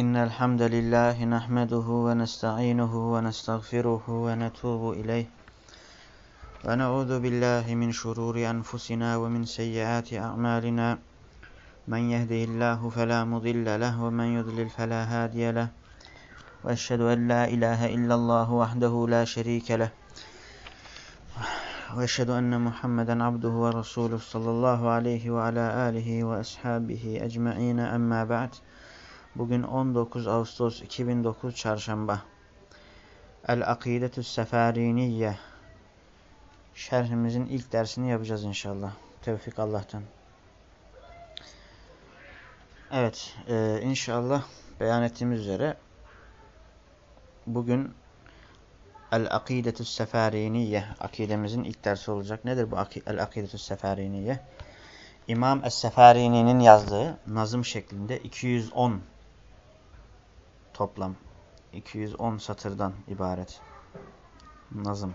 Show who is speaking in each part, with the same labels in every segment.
Speaker 1: إن الحمد لله نحمده ونستعينه ونستغفره ونتوب إليه. ونعوذ بالله من شرور أنفسنا ومن سيئات أعمالنا. من يهده الله فلا مضل له ومن يضلل فلا هادي له. وأشهد أن لا إله إلا الله وحده لا شريك له. وأشهد أن محمدا عبده ورسوله صلى الله عليه وعلى آله وأصحابه أجمعين. أما بعد Bugün 19 Ağustos 2009 Çarşamba. El-Akidetü Seferiniye. Şerhimizin ilk dersini yapacağız inşallah. Tevfik Allah'tan. Evet, e, inşallah beyan ettiğimiz üzere bugün El-Akidetü Seferiniye akidemizin ilk dersi olacak. Nedir bu El-Akidetü Seferiniye? İmam Es-Seferini'nin yazdığı nazım şeklinde 210 toplam 210 satırdan ibaret nazım.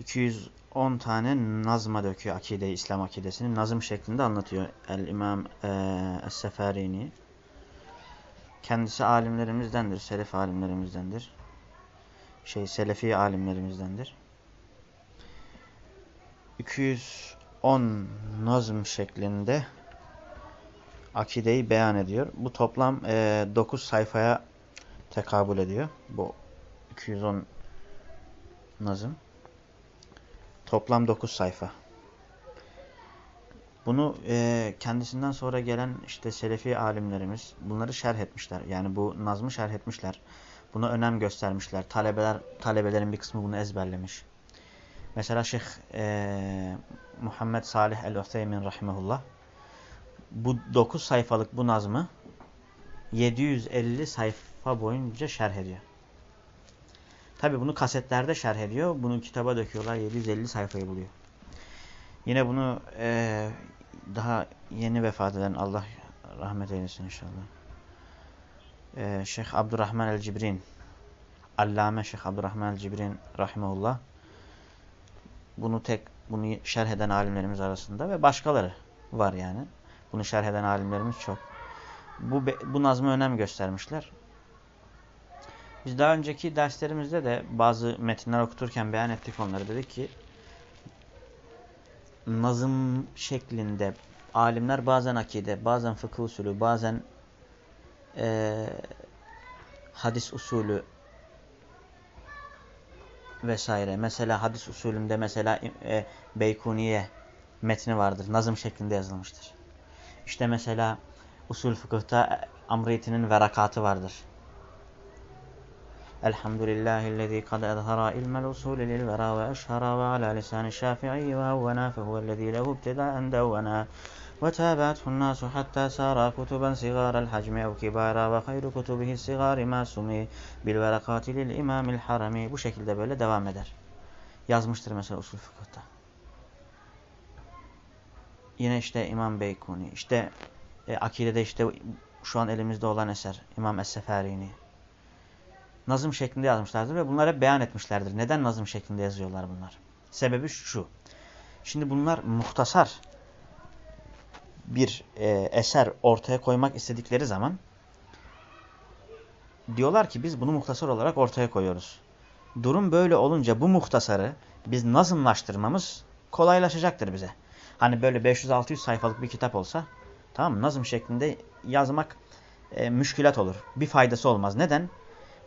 Speaker 1: 210 tane nazma döküyor akide İslam akidesini. Nazım şeklinde anlatıyor El-İmam e, Es-Seferini. Kendisi alimlerimizdendir, selef alimlerimizdendir. Şey, selefi alimlerimizdendir. 210 nazım şeklinde akideyi beyan ediyor. Bu toplam e, 9 sayfaya tekabül ediyor. Bu 210 nazım. Toplam 9 sayfa. Bunu e, kendisinden sonra gelen işte Selefi alimlerimiz bunları şerh etmişler. Yani bu nazmı şerh etmişler. Buna önem göstermişler. Talebeler, talebelerin bir kısmı bunu ezberlemiş. Mesela Şeyh e, Muhammed Salih el-Uthaymin rahimahullah bu 9 sayfalık bu nazmı 750 sayfa boyunca şerh ediyor. Tabi bunu kasetlerde şerh ediyor. Bunu kitaba döküyorlar. 750 sayfayı buluyor. Yine bunu e, daha yeni vefat eden Allah rahmet eylesin inşallah. E, Şeyh Abdurrahman el-Cibrin Allame Şeyh Abdurrahman el-Cibrin rahimahullah bunu tek bunu şerh eden alimlerimiz arasında ve başkaları var yani. Bunu şerh eden alimlerimiz çok. Bu, bu nazmı önem göstermişler. Biz daha önceki derslerimizde de bazı metinler okuturken beyan ettik onları. Dedik ki nazım şeklinde alimler bazen akide, bazen fıkıh usulü, bazen e, hadis usulü vesaire. Mesela hadis usulünde mesela e, Beykuniye metni vardır. Nazım şeklinde yazılmıştır. İşte mesela usul fıkıhta amriyetinin verakatı vardır. Elhamdülillahillezî kad ezhara ilmel usulü lil vera ve eşhara ve ala lisani şafi'i ve havvena fehuellezî lehu ibtidâen hattâ sârâ kutuben sigârel hacmi ev kibâra ve hayru kutubihi sigâri mâ sumî bil verakâti lil imâmil harami. Bu şekilde böyle devam eder. Yazmıştır mesela usul fıkıhta. Yine işte İmam Beykuni. İşte e, akidede işte şu an elimizde olan eser İmam Es-Seferini. Nazım şeklinde yazmışlardır ve bunları hep beyan etmişlerdir. Neden nazım şeklinde yazıyorlar bunlar? Sebebi şu. Şimdi bunlar muhtasar bir e, eser ortaya koymak istedikleri zaman diyorlar ki biz bunu muhtasar olarak ortaya koyuyoruz. Durum böyle olunca bu muhtasarı biz nazımlaştırmamız kolaylaşacaktır bize. Hani böyle 500-600 sayfalık bir kitap olsa tamam mı? Nazım şeklinde yazmak e, müşkülat olur. Bir faydası olmaz. Neden?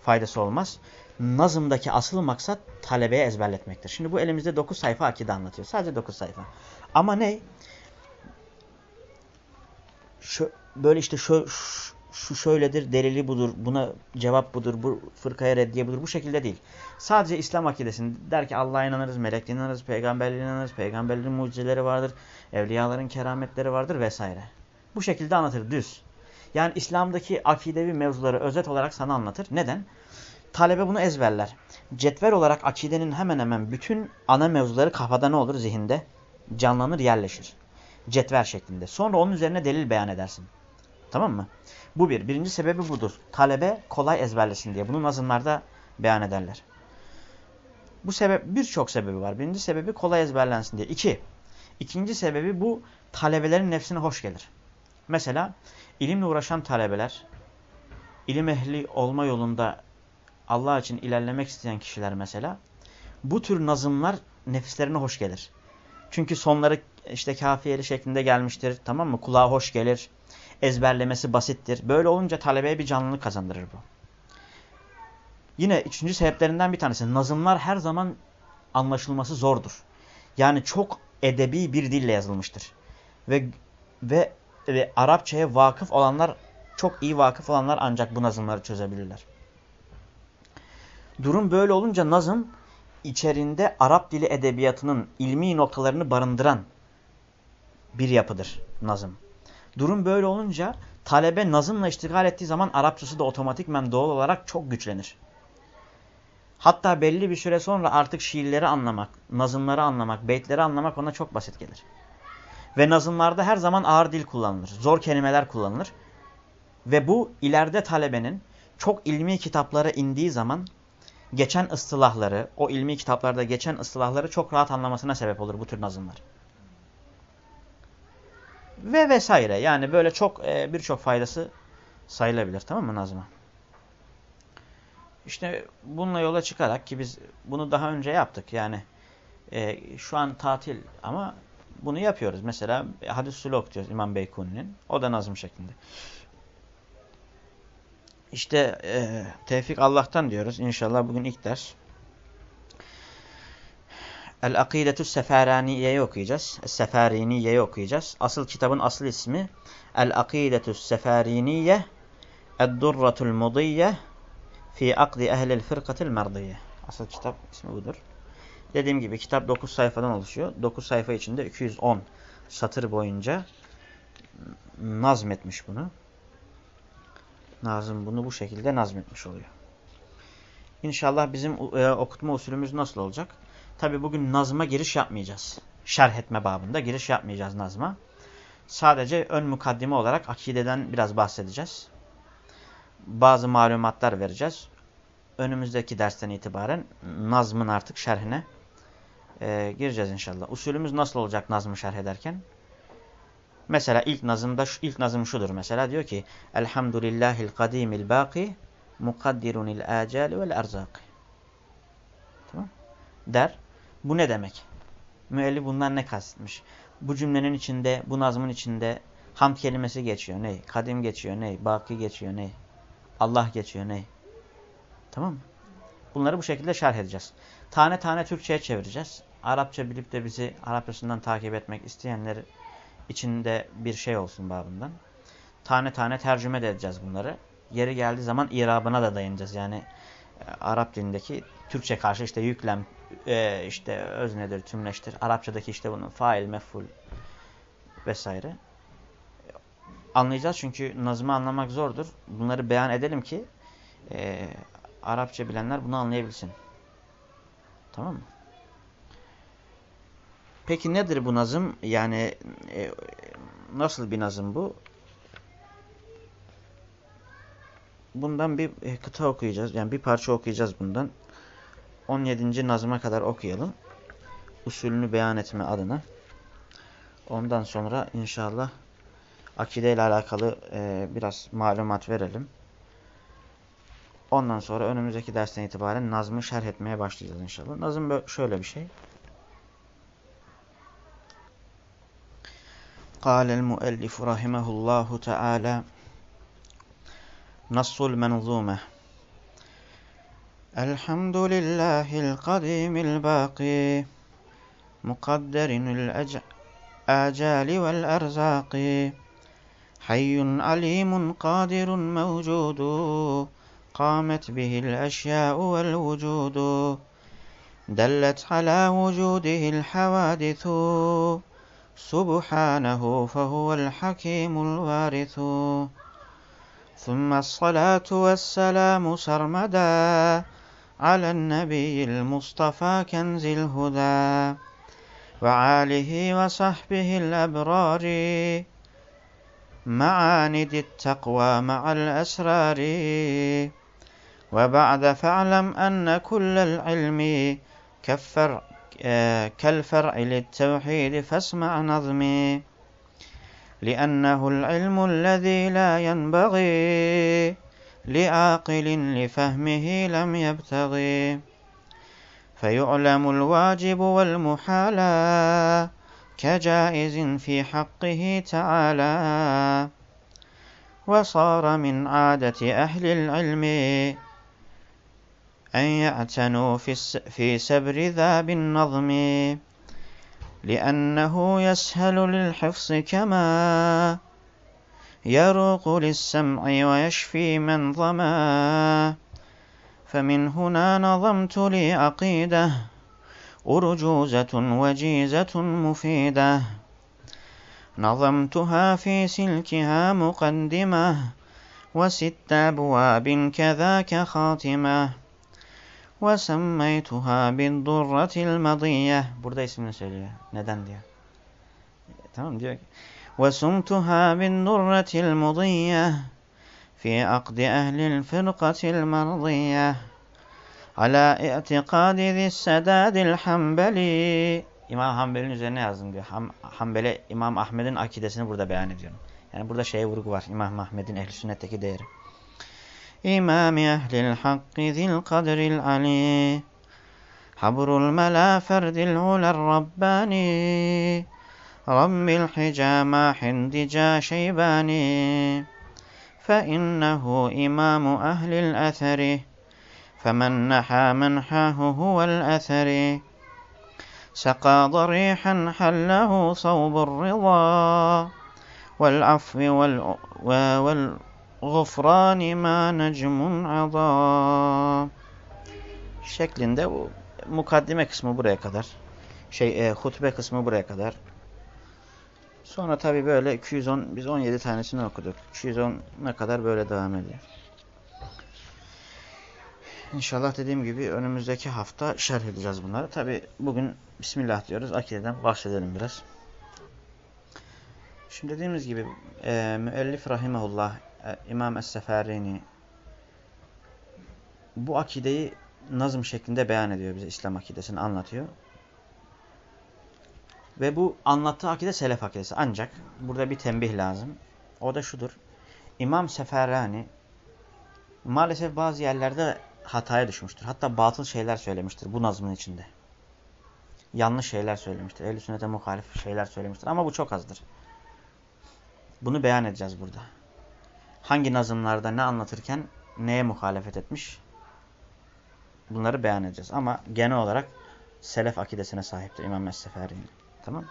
Speaker 1: Faydası olmaz. Nazımdaki asıl maksat talebeye ezberletmektir. Şimdi bu elimizde 9 sayfa akide anlatıyor. Sadece 9 sayfa. Ama ne? Şu, böyle işte şu, şu şöyledir, delili budur, buna cevap budur, bu fırkaya reddiye budur. Bu şekilde değil. Sadece İslam akidesini der ki Allah'a inanırız, melekliğe inanırız, peygamberliğe inanırız, peygamberlerin mucizeleri vardır, evliyaların kerametleri vardır vesaire. Bu şekilde anlatır düz. Yani İslam'daki akidevi mevzuları özet olarak sana anlatır. Neden? Talebe bunu ezberler. Cetvel olarak akidenin hemen hemen bütün ana mevzuları kafada ne olur? Zihinde canlanır, yerleşir. Cetvel şeklinde. Sonra onun üzerine delil beyan edersin. Tamam mı? Bu bir. Birinci sebebi budur. Talebe kolay ezberlesin diye. Bunu nazımlarda beyan ederler. Bu sebep birçok sebebi var. Birinci sebebi kolay ezberlensin diye. İki. İkinci sebebi bu talebelerin nefsine hoş gelir. Mesela ilimle uğraşan talebeler, ilim ehli olma yolunda Allah için ilerlemek isteyen kişiler mesela, bu tür nazımlar nefislerine hoş gelir. Çünkü sonları işte kafiyeli şeklinde gelmiştir. Tamam mı? Kulağa hoş gelir. Ezberlemesi basittir. Böyle olunca talebeye bir canlılık kazandırır bu. Yine üçüncü sebeplerinden bir tanesi. Nazımlar her zaman anlaşılması zordur. Yani çok edebi bir dille yazılmıştır. Ve ve, ve Arapçaya vakıf olanlar, çok iyi vakıf olanlar ancak bu nazımları çözebilirler. Durum böyle olunca nazım içerinde Arap dili edebiyatının ilmi noktalarını barındıran bir yapıdır nazım. Durum böyle olunca talebe nazımla iştigal ettiği zaman Arapçası da otomatikmen doğal olarak çok güçlenir. Hatta belli bir süre sonra artık şiirleri anlamak, nazımları anlamak, beytleri anlamak ona çok basit gelir. Ve nazımlarda her zaman ağır dil kullanılır, zor kelimeler kullanılır. Ve bu ileride talebenin çok ilmi kitaplara indiği zaman geçen ıstılahları, o ilmi kitaplarda geçen ıstılahları çok rahat anlamasına sebep olur bu tür nazımlar. Ve vesaire. Yani böyle çok e, birçok faydası sayılabilir. Tamam mı nazma? İşte bununla yola çıkarak ki biz bunu daha önce yaptık. Yani e, şu an tatil ama bunu yapıyoruz. Mesela Hadis-ül okuyoruz İmam Beykuni'nin. O da nazım şeklinde. İşte e, tevfik Allah'tan diyoruz. İnşallah bugün ilk ders. El-Akidetü Seferaniye'yi okuyacağız. Seferiniye'yi okuyacağız. Asıl kitabın asıl ismi El-Akidetü Seferiniye Ed-Durratul Mudiyye Fi Akdi Ehlil Fırkatil Merdiye. Asıl kitap ismi budur. Dediğim gibi kitap 9 sayfadan oluşuyor. 9 sayfa içinde 210 satır boyunca nazmetmiş bunu. Nazım bunu bu şekilde nazmetmiş oluyor. İnşallah bizim e, okutma usulümüz nasıl olacak? Tabi bugün nazma giriş yapmayacağız. Şerh etme babında giriş yapmayacağız nazma. Sadece ön mukaddime olarak akideden biraz bahsedeceğiz. Bazı malumatlar vereceğiz. Önümüzdeki dersten itibaren nazmın artık şerhine e, gireceğiz inşallah. Usulümüz nasıl olacak nazmı şerh ederken? Mesela ilk nazımda ilk nazım şudur mesela diyor ki Elhamdülillahil kadimil baki mukaddirunil acali vel erzaki. Tamam? Der. Bu ne demek? Müellif bundan ne kastetmiş? Bu cümlenin içinde, bu nazmın içinde hamd kelimesi geçiyor. Ne? Kadim geçiyor. Ne? Baki geçiyor. Ne? Allah geçiyor. Ne? Tamam mı? Bunları bu şekilde şerh edeceğiz. Tane tane Türkçe'ye çevireceğiz. Arapça bilip de bizi Arapçasından takip etmek isteyenleri içinde bir şey olsun babından. Tane tane tercüme de edeceğiz bunları. Yeri geldiği zaman irabına da dayanacağız. Yani e, Arap dilindeki Türkçe karşı işte yüklem, e, işte öznedir, tümleştir. Arapçadaki işte bunun fail, meful vesaire. Anlayacağız çünkü nazımı anlamak zordur. Bunları beyan edelim ki e, Arapça bilenler bunu anlayabilsin. Tamam mı? Peki nedir bu nazım? Yani e, nasıl bir nazım bu? Bundan bir e, kıta okuyacağız. Yani bir parça okuyacağız bundan. 17. nazıma kadar okuyalım. Usulünü beyan etme adına. Ondan sonra inşallah akide ile alakalı e, biraz malumat verelim. Ondan sonra önümüzdeki dersten itibaren nazmı şerh etmeye başlayacağız inşallah. Nazım şöyle bir şey. قال المؤلف رحمه الله تعالى نص المنظومة الحمد لله القديم الباقي مقدر الآجال والأرزاق. حي عليم قادر موجود قامت به الأشياء والوجود. دلت على وجوده الحوادث سبحانه فهو الحكيم الوارث. ثم الصلاة والسلام سرمدا على النبي المصطفى كنز الهدى وعاله وصحبه الأبرار معاند التقوى مع الأسرار وبعد فاعلم أن كل العلم كفر كالفرع للتوحيد فاسمع نظمي لأنه العلم الذي لا ينبغي لعاقل لفهمه لم يبتغي فيعلم الواجب والمحالى كجائز في حقه تعالى وصار من عادة أهل العلم أن يعتنوا في سبر ذا بالنظم لأنه يسهل للحفظ كما يروق للسمع ويشفي من ظما فمن هنا نظمت لي عقيدة أرجوزة وجيزة مفيدة نظمتها في سلكها مقدمة وست أبواب كذاك خاتمة وسميتها بالضرة المضية burada ismini söylüyor. Neden diyor. Tamam diyor وسمتها بالضرة المضية في عقد أهل الفرقة المرضية على اعتقاد ذي السداد الحنبلي İmam Hanbel'in üzerine yazdım diyor. Ham, Hanbel'e İmam Ahmed'in akidesini burada beyan ediyorum. Yani burada şeye vurgu var. İmam Ahmed'in ehl sünnetteki değeri. إمام أهل الحق ذي القدر العلي حبر الملا فرد العلا الرباني رب الحجامة حندجا شيباني فإنه إمام أهل الأثر فمن نحى منحاه هو الأثر سقى ضريحا حله صوب الرضا والعفو وال gufrani ma necmun ada şeklinde bu mukaddime kısmı buraya kadar. Şey e, hutbe kısmı buraya kadar. Sonra tabi böyle 210 biz 17 tanesini okuduk. 210'a kadar böyle devam ediyor. İnşallah dediğim gibi önümüzdeki hafta şerh edeceğiz bunları. Tabi bugün Bismillah diyoruz. Akideden bahsedelim biraz. Şimdi dediğimiz gibi e, müellif rahimahullah e, İmam Es-Seferini bu akideyi nazım şeklinde beyan ediyor bize İslam akidesini anlatıyor. Ve bu anlattığı akide selef akidesi. Ancak burada bir tembih lazım. O da şudur. İmam Seferani maalesef bazı yerlerde hataya düşmüştür. Hatta batıl şeyler söylemiştir bu nazmın içinde. Yanlış şeyler söylemiştir. Ehl-i sünnete muhalif şeyler söylemiştir. Ama bu çok azdır. Bunu beyan edeceğiz burada hangi nazımlarda ne anlatırken neye muhalefet etmiş bunları beyan edeceğiz. Ama genel olarak selef akidesine sahiptir İmam Es-Seferi'nin. Tamam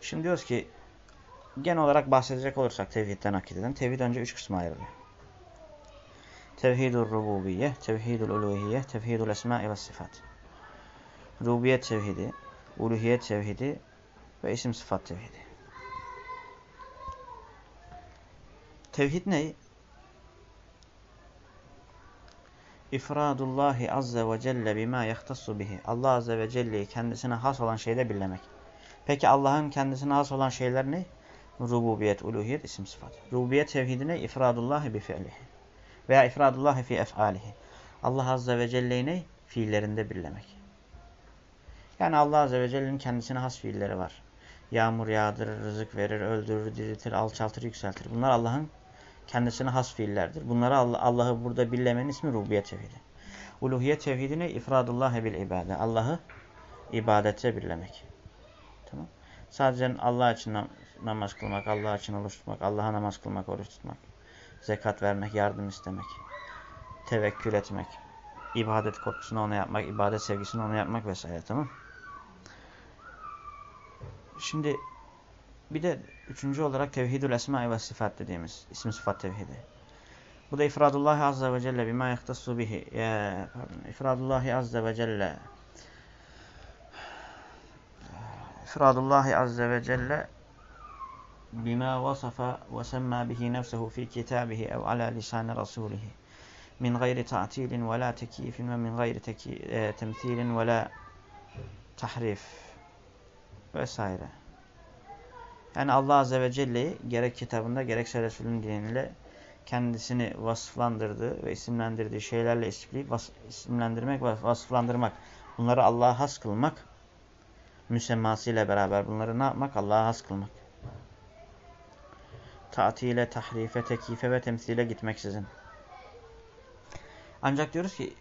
Speaker 1: Şimdi diyoruz ki genel olarak bahsedecek olursak tevhidden akideden. Tevhid önce üç kısma ayrılıyor. Tevhidul rububiyye, tevhidul uluhiyye, tevhidul esma ve sıfat. Rububiyet tevhidi, uluhiyet tevhidi ve isim sıfat tevhidi. Tevhid ne? İfradullahi azze ve celle bima yahtassu bihi. Allah azze ve celle'yi kendisine has olan şeyde birlemek. Peki Allah'ın kendisine has olan şeyler ne? Rububiyet, uluhiyet, isim sıfat. Rububiyet tevhidi ne? İfradullahi bi fi'lihi. Veya ifradullahi fi ef'alihi. Allah azze ve celle'yi ne? Fiillerinde birlemek. Yani Allah azze ve celle'nin kendisine has fiilleri var. Yağmur yağdırır, rızık verir, öldürür, diriltir, alçaltır, yükseltir. Bunlar Allah'ın kendisine has fiillerdir. Bunları Allah'ı Allah burada birlemenin ismi rububiyet tevhidi. Uluhiyet tevhidi ne? İfradullah bil ibade. Allah'ı ibadete birlemek. Sadece Allah için namaz kılmak, Allah için oruç tutmak, Allah'a namaz kılmak, oruç tutmak, zekat vermek, yardım istemek, tevekkül etmek, ibadet korkusunu ona yapmak, ibadet sevgisini ona yapmak vesaire tamam. Şimdi bir de üçüncü olarak tevhidül esma ve sıfat dediğimiz isim sıfat tevhidi. Bu da ifradullah azze ve celle bima yahtassu bihi. Pardon, ifradullah azze ve celle ifradullah azze ve celle bima vasafa ve semma bihi nefsehu fi kitabihi ev ala lisan rasulihi min gayri ta'tilin ve la tekifin ve min gayri e, temthilin ve la tahrif vesaire. Yani Allah Azze ve Celle'yi gerek kitabında gerekse Resulün diniyle kendisini vasıflandırdığı ve isimlendirdiği şeylerle isimlendirmek ve vasıflandırmak. Bunları Allah'a has kılmak. Müsemmasıyla beraber bunları ne yapmak? Allah'a has kılmak. tatile, tahrife, tekife ve temsile gitmeksizin. Ancak diyoruz ki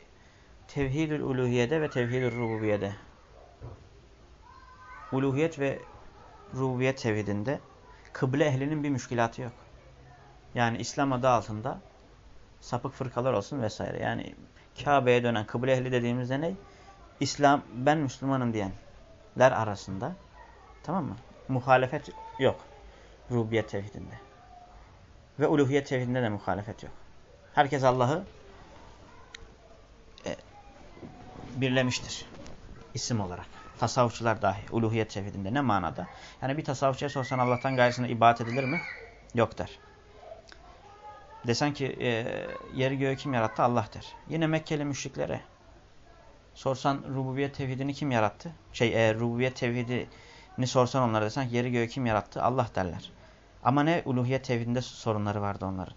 Speaker 1: tevhidül uluhiyede ve tevhidül rububiyede uluhiyet ve rububiyet tevhidinde kıble ehlinin bir müşkilatı yok. Yani İslam adı altında sapık fırkalar olsun vesaire. Yani Kabe'ye dönen kıble ehli dediğimizde ne? İslam, ben Müslümanım diyenler arasında tamam mı? Muhalefet yok. Rububiyet tevhidinde. Ve uluhiyet tevhidinde de muhalefet yok. Herkes Allah'ı e, birlemiştir. isim olarak. Tasavvufçular dahi. Uluhiyet tevhidinde. Ne manada? Yani bir tasavvufçuya sorsan Allah'tan gayrısına ibadet edilir mi? Yok der. Desen ki e, yeri göğü kim yarattı? Allah der. Yine Mekkeli müşriklere sorsan rububiyet tevhidini kim yarattı? Şey e, rububiyet tevhidini sorsan onlara desen yeri göğü kim yarattı? Allah derler. Ama ne? Uluhiyet tevhidinde sorunları vardı onların.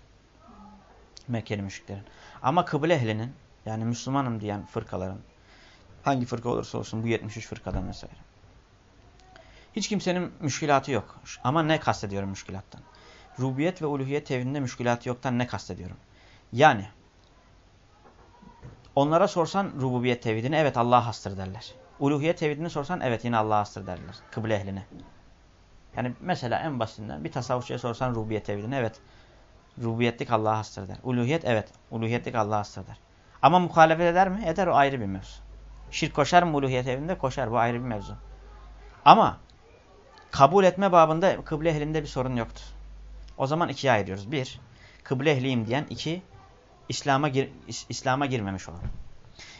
Speaker 1: Mekkeli müşriklerin. Ama kıble ehlinin yani Müslümanım diyen fırkaların hangi fırka olursa olsun bu 73 fırkadan mesela. Hiç kimsenin müşkilatı yok. Ama ne kastediyorum müşkilattan? Rubiyet ve uluhiyet tevhidinde müşkilatı yoktan ne kastediyorum? Yani onlara sorsan rububiyet tevhidini evet Allah'a hastır derler. Uluhiyet tevhidini sorsan evet yine Allah'a hastır derler. Kıble ehline. Yani mesela en basitinden bir tasavvufçuya sorsan rububiyet tevhidini evet rububiyetlik Allah'a hastır der. Uluhiyet evet uluhiyetlik Allah'a hastır der. Ama muhalefet eder mi? Eder o ayrı bir mevzu. Şirk koşar mı uluhiyet evinde? Koşar. Bu ayrı bir mevzu. Ama kabul etme babında kıble ehlinde bir sorun yoktu. O zaman ikiye ayırıyoruz. Bir, kıble ehliyim diyen. iki İslam'a gir, İslam'a girmemiş olan.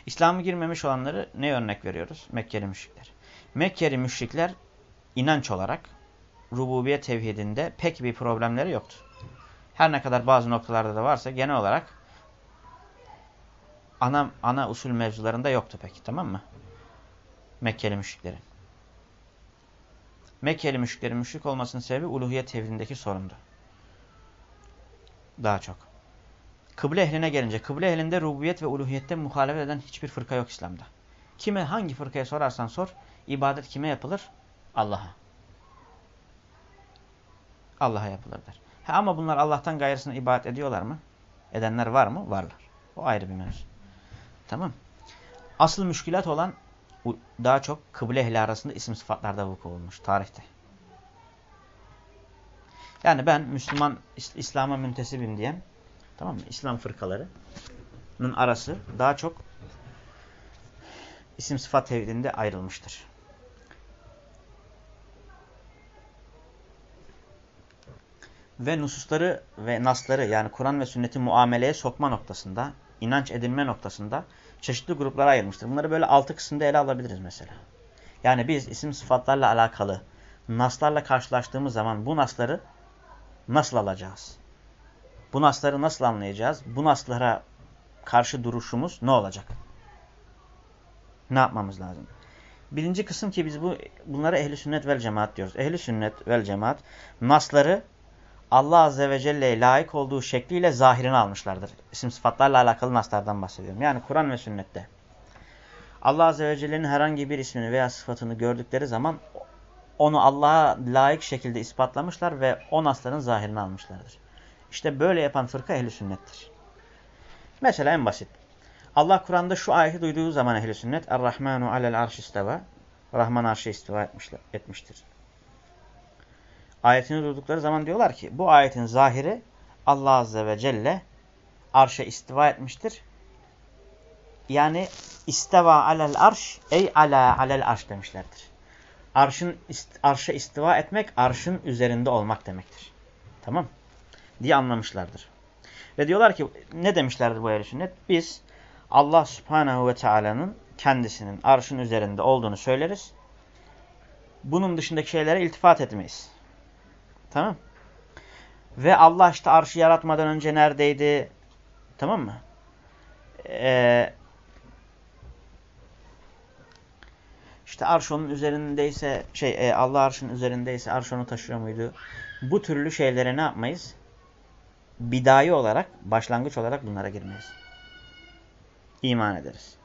Speaker 1: İslam'a girmemiş olanları ne örnek veriyoruz? Mekkeli müşrikler. Mekkeli müşrikler inanç olarak rububiyet tevhidinde pek bir problemleri yoktu. Her ne kadar bazı noktalarda da varsa genel olarak ana, ana usul mevzularında yoktu peki tamam mı? Mekkeli müşriklerin. Mekkeli müşriklerin müşrik olmasının sebebi uluhiyet tevhidindeki sorundu. Daha çok. Kıble ehline gelince, kıble ehlinde rububiyet ve uluhiyette muhalefet eden hiçbir fırka yok İslam'da. Kime, hangi fırkaya sorarsan sor, ibadet kime yapılır? Allah'a. Allah'a yapılır der. Ha, ama bunlar Allah'tan gayrısına ibadet ediyorlar mı? Edenler var mı? Varlar. O ayrı bir mevzu. Tamam. Asıl müşkilat olan daha çok kıble ehli arasında isim sıfatlarda vuku olmuş tarihte. Yani ben Müslüman, İslam'a müntesibim diyen, tamam mı? İslam fırkalarının arası daha çok isim sıfat tevhidinde ayrılmıştır. Ve nususları ve nasları yani Kur'an ve sünneti muameleye sokma noktasında, inanç edinme noktasında çeşitli gruplara ayırmıştır. Bunları böyle altı kısımda ele alabiliriz mesela. Yani biz isim sıfatlarla alakalı naslarla karşılaştığımız zaman bu nasları nasıl alacağız? Bu nasları nasıl anlayacağız? Bu naslara karşı duruşumuz ne olacak? Ne yapmamız lazım? Birinci kısım ki biz bu bunlara ehli sünnet vel cemaat diyoruz. Ehli sünnet vel cemaat nasları Allah Azze ve Celle'ye layık olduğu şekliyle zahirini almışlardır. İsim sıfatlarla alakalı naslardan bahsediyorum. Yani Kur'an ve sünnette. Allah Azze ve Celle'nin herhangi bir ismini veya sıfatını gördükleri zaman onu Allah'a layık şekilde ispatlamışlar ve o nasların zahirini almışlardır. İşte böyle yapan fırka ehli sünnettir. Mesela en basit. Allah Kur'an'da şu ayeti duyduğu zaman ehli sünnet Er-Rahmanu alel arş isteva Rahman arşı istiva etmişler, etmiştir ayetini durdukları zaman diyorlar ki bu ayetin zahiri Allah Azze ve Celle arşa istiva etmiştir. Yani isteva alel arş ey ala alel arş demişlerdir. Arşın arşa istiva etmek arşın üzerinde olmak demektir. Tamam? Diye anlamışlardır. Ve diyorlar ki ne demişlerdir bu ehl sünnet? Biz Allah Subhanahu ve Taala'nın kendisinin arşın üzerinde olduğunu söyleriz. Bunun dışındaki şeylere iltifat etmeyiz. Tamam. Ve Allah işte arşı yaratmadan önce neredeydi? Tamam mı? Ee, işte arş onun üzerindeyse şey e, Allah arşın üzerindeyse arş onu taşıyor muydu? Bu türlü şeylere ne yapmayız? Bidai olarak, başlangıç olarak bunlara girmeyiz. İman ederiz.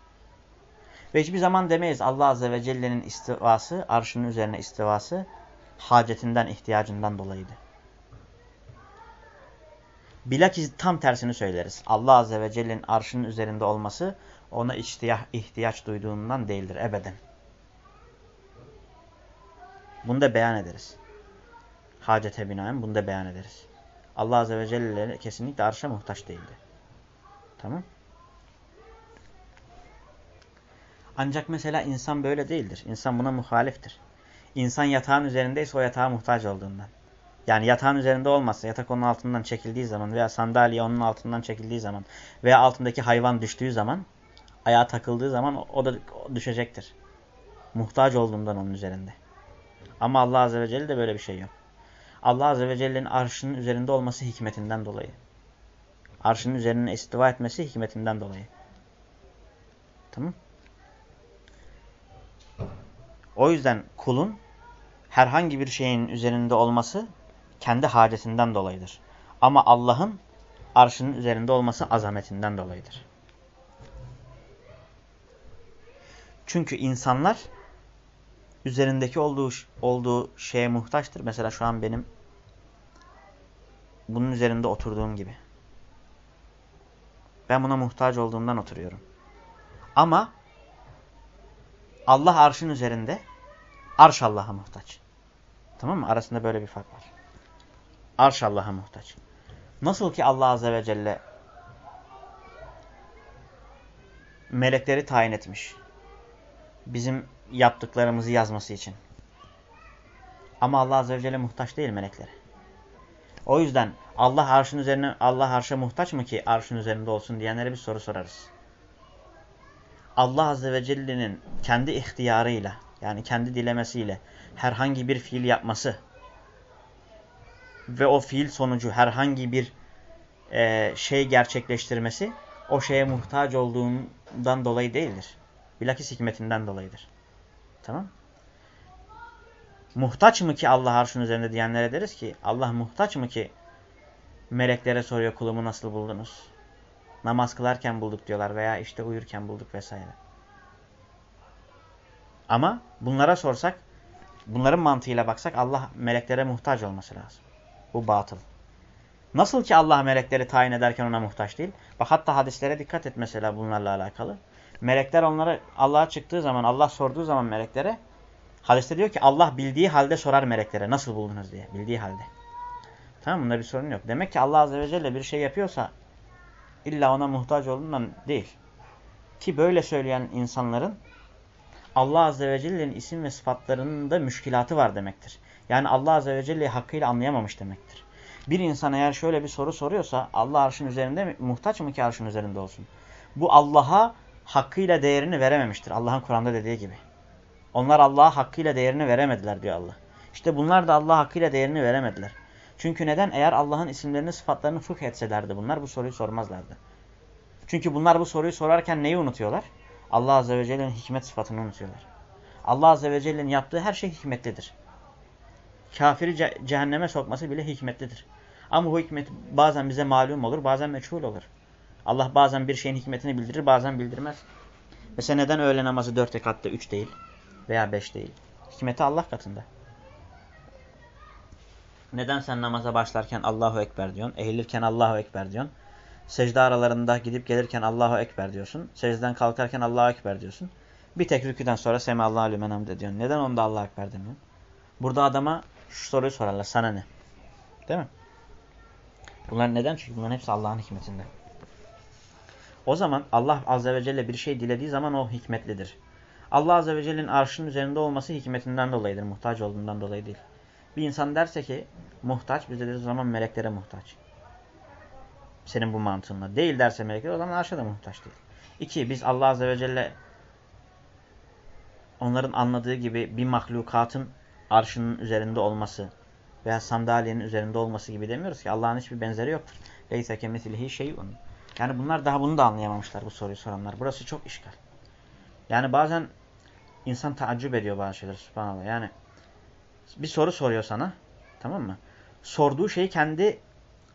Speaker 1: Ve hiçbir zaman demeyiz Allah Azze ve Celle'nin istivası, arşının üzerine istivası hacetinden, ihtiyacından dolayıydı. Bilakis tam tersini söyleriz. Allah Azze ve Celle'nin arşının üzerinde olması ona ihtiyaç duyduğundan değildir ebeden. Bunu da beyan ederiz. Hacete binaen bunu da beyan ederiz. Allah Azze ve Celle kesinlikle arşa muhtaç değildi. Tamam. Ancak mesela insan böyle değildir. İnsan buna muhaliftir. İnsan yatağın üzerindeyse o yatağa muhtaç olduğundan. Yani yatağın üzerinde olmazsa yatak onun altından çekildiği zaman veya sandalye onun altından çekildiği zaman veya altındaki hayvan düştüğü zaman ayağa takıldığı zaman o da düşecektir. Muhtaç olduğundan onun üzerinde. Ama Allah Azze ve Celle de böyle bir şey yok. Allah Azze ve Celle'nin arşının üzerinde olması hikmetinden dolayı. Arşının üzerine istiva etmesi hikmetinden dolayı. Tamam O yüzden kulun herhangi bir şeyin üzerinde olması kendi hacetinden dolayıdır. Ama Allah'ın arşının üzerinde olması azametinden dolayıdır. Çünkü insanlar üzerindeki olduğu, olduğu şeye muhtaçtır. Mesela şu an benim bunun üzerinde oturduğum gibi. Ben buna muhtaç olduğumdan oturuyorum. Ama Allah arşın üzerinde arş Allah'a muhtaç. Tamam mı? Arasında böyle bir fark var. Arş Allah'a muhtaç. Nasıl ki Allah Azze ve Celle melekleri tayin etmiş. Bizim yaptıklarımızı yazması için. Ama Allah Azze ve Celle muhtaç değil meleklere. O yüzden Allah arşın üzerine Allah arşa muhtaç mı ki arşın üzerinde olsun diyenlere bir soru sorarız. Allah Azze ve Celle'nin kendi ihtiyarıyla yani kendi dilemesiyle herhangi bir fiil yapması ve o fiil sonucu herhangi bir e, şey gerçekleştirmesi o şeye muhtaç olduğundan dolayı değildir. Bilakis hikmetinden dolayıdır. Tamam Muhtaç mı ki Allah arşın üzerinde diyenlere deriz ki Allah muhtaç mı ki meleklere soruyor kulumu nasıl buldunuz? Namaz kılarken bulduk diyorlar veya işte uyurken bulduk vesaire. Ama bunlara sorsak, bunların mantığıyla baksak Allah meleklere muhtaç olması lazım. Bu batıl. Nasıl ki Allah melekleri tayin ederken ona muhtaç değil? Bak hatta hadislere dikkat et mesela bunlarla alakalı. Melekler onlara Allah'a çıktığı zaman, Allah sorduğu zaman meleklere hadiste diyor ki Allah bildiği halde sorar meleklere nasıl buldunuz diye. Bildiği halde. Tamam bunda bir sorun yok. Demek ki Allah Azze ve Celle bir şey yapıyorsa illa ona muhtaç olduğundan değil. Ki böyle söyleyen insanların Allah Azze ve Celle'nin isim ve sıfatlarının da müşkilatı var demektir. Yani Allah Azze ve Celle'yi hakkıyla anlayamamış demektir. Bir insan eğer şöyle bir soru soruyorsa Allah arşın üzerinde mi? Muhtaç mı ki arşın üzerinde olsun? Bu Allah'a hakkıyla değerini verememiştir. Allah'ın Kur'an'da dediği gibi. Onlar Allah'a hakkıyla değerini veremediler diyor Allah. İşte bunlar da Allah hakkıyla değerini veremediler. Çünkü neden? Eğer Allah'ın isimlerini, sıfatlarını fıkh etselerdi bunlar bu soruyu sormazlardı. Çünkü bunlar bu soruyu sorarken neyi unutuyorlar? Allah Azze ve Celle'nin hikmet sıfatını unutuyorlar. Allah Azze ve Celle'nin yaptığı her şey hikmetlidir. Kafiri ce cehenneme sokması bile hikmetlidir. Ama bu hikmet bazen bize malum olur, bazen meçhul olur. Allah bazen bir şeyin hikmetini bildirir, bazen bildirmez. Mesela neden öğle namazı dört rekatta üç değil veya beş değil? Hikmeti Allah katında. Neden sen namaza başlarken Allahu Ekber diyorsun, eğilirken Allahu Ekber diyorsun? Secde aralarında gidip gelirken Allahu Ekber diyorsun. Secdeden kalkarken Allahu Ekber diyorsun. Bir tek rüküden sonra Semallahu lümen hamde diyorsun. Neden onda Allahu Ekber demiyorsun? Burada adama şu soruyu sorarlar. Sana ne? Değil mi? Bunlar neden? Çünkü bunların hepsi Allah'ın hikmetinde. O zaman Allah Azze ve Celle bir şey dilediği zaman o hikmetlidir. Allah Azze ve Celle'nin arşının üzerinde olması hikmetinden dolayıdır. Muhtaç olduğundan dolayı değil. Bir insan derse ki muhtaç, biz de o zaman meleklere muhtaç. Senin bu mantığınla. Değil derse melekler o zaman arşa da muhtaç değil. İki, biz Allah Azze ve Celle onların anladığı gibi bir mahlukatın arşının üzerinde olması veya sandalyenin üzerinde olması gibi demiyoruz ki Allah'ın hiçbir benzeri yoktur. Leyse kemislihi şeyun. Yani bunlar daha bunu da anlayamamışlar bu soruyu soranlar. Burası çok işgal. Yani bazen insan taaccüp ediyor bazı şeyler subhanallah. Yani bir soru soruyor sana tamam mı? Sorduğu şeyi kendi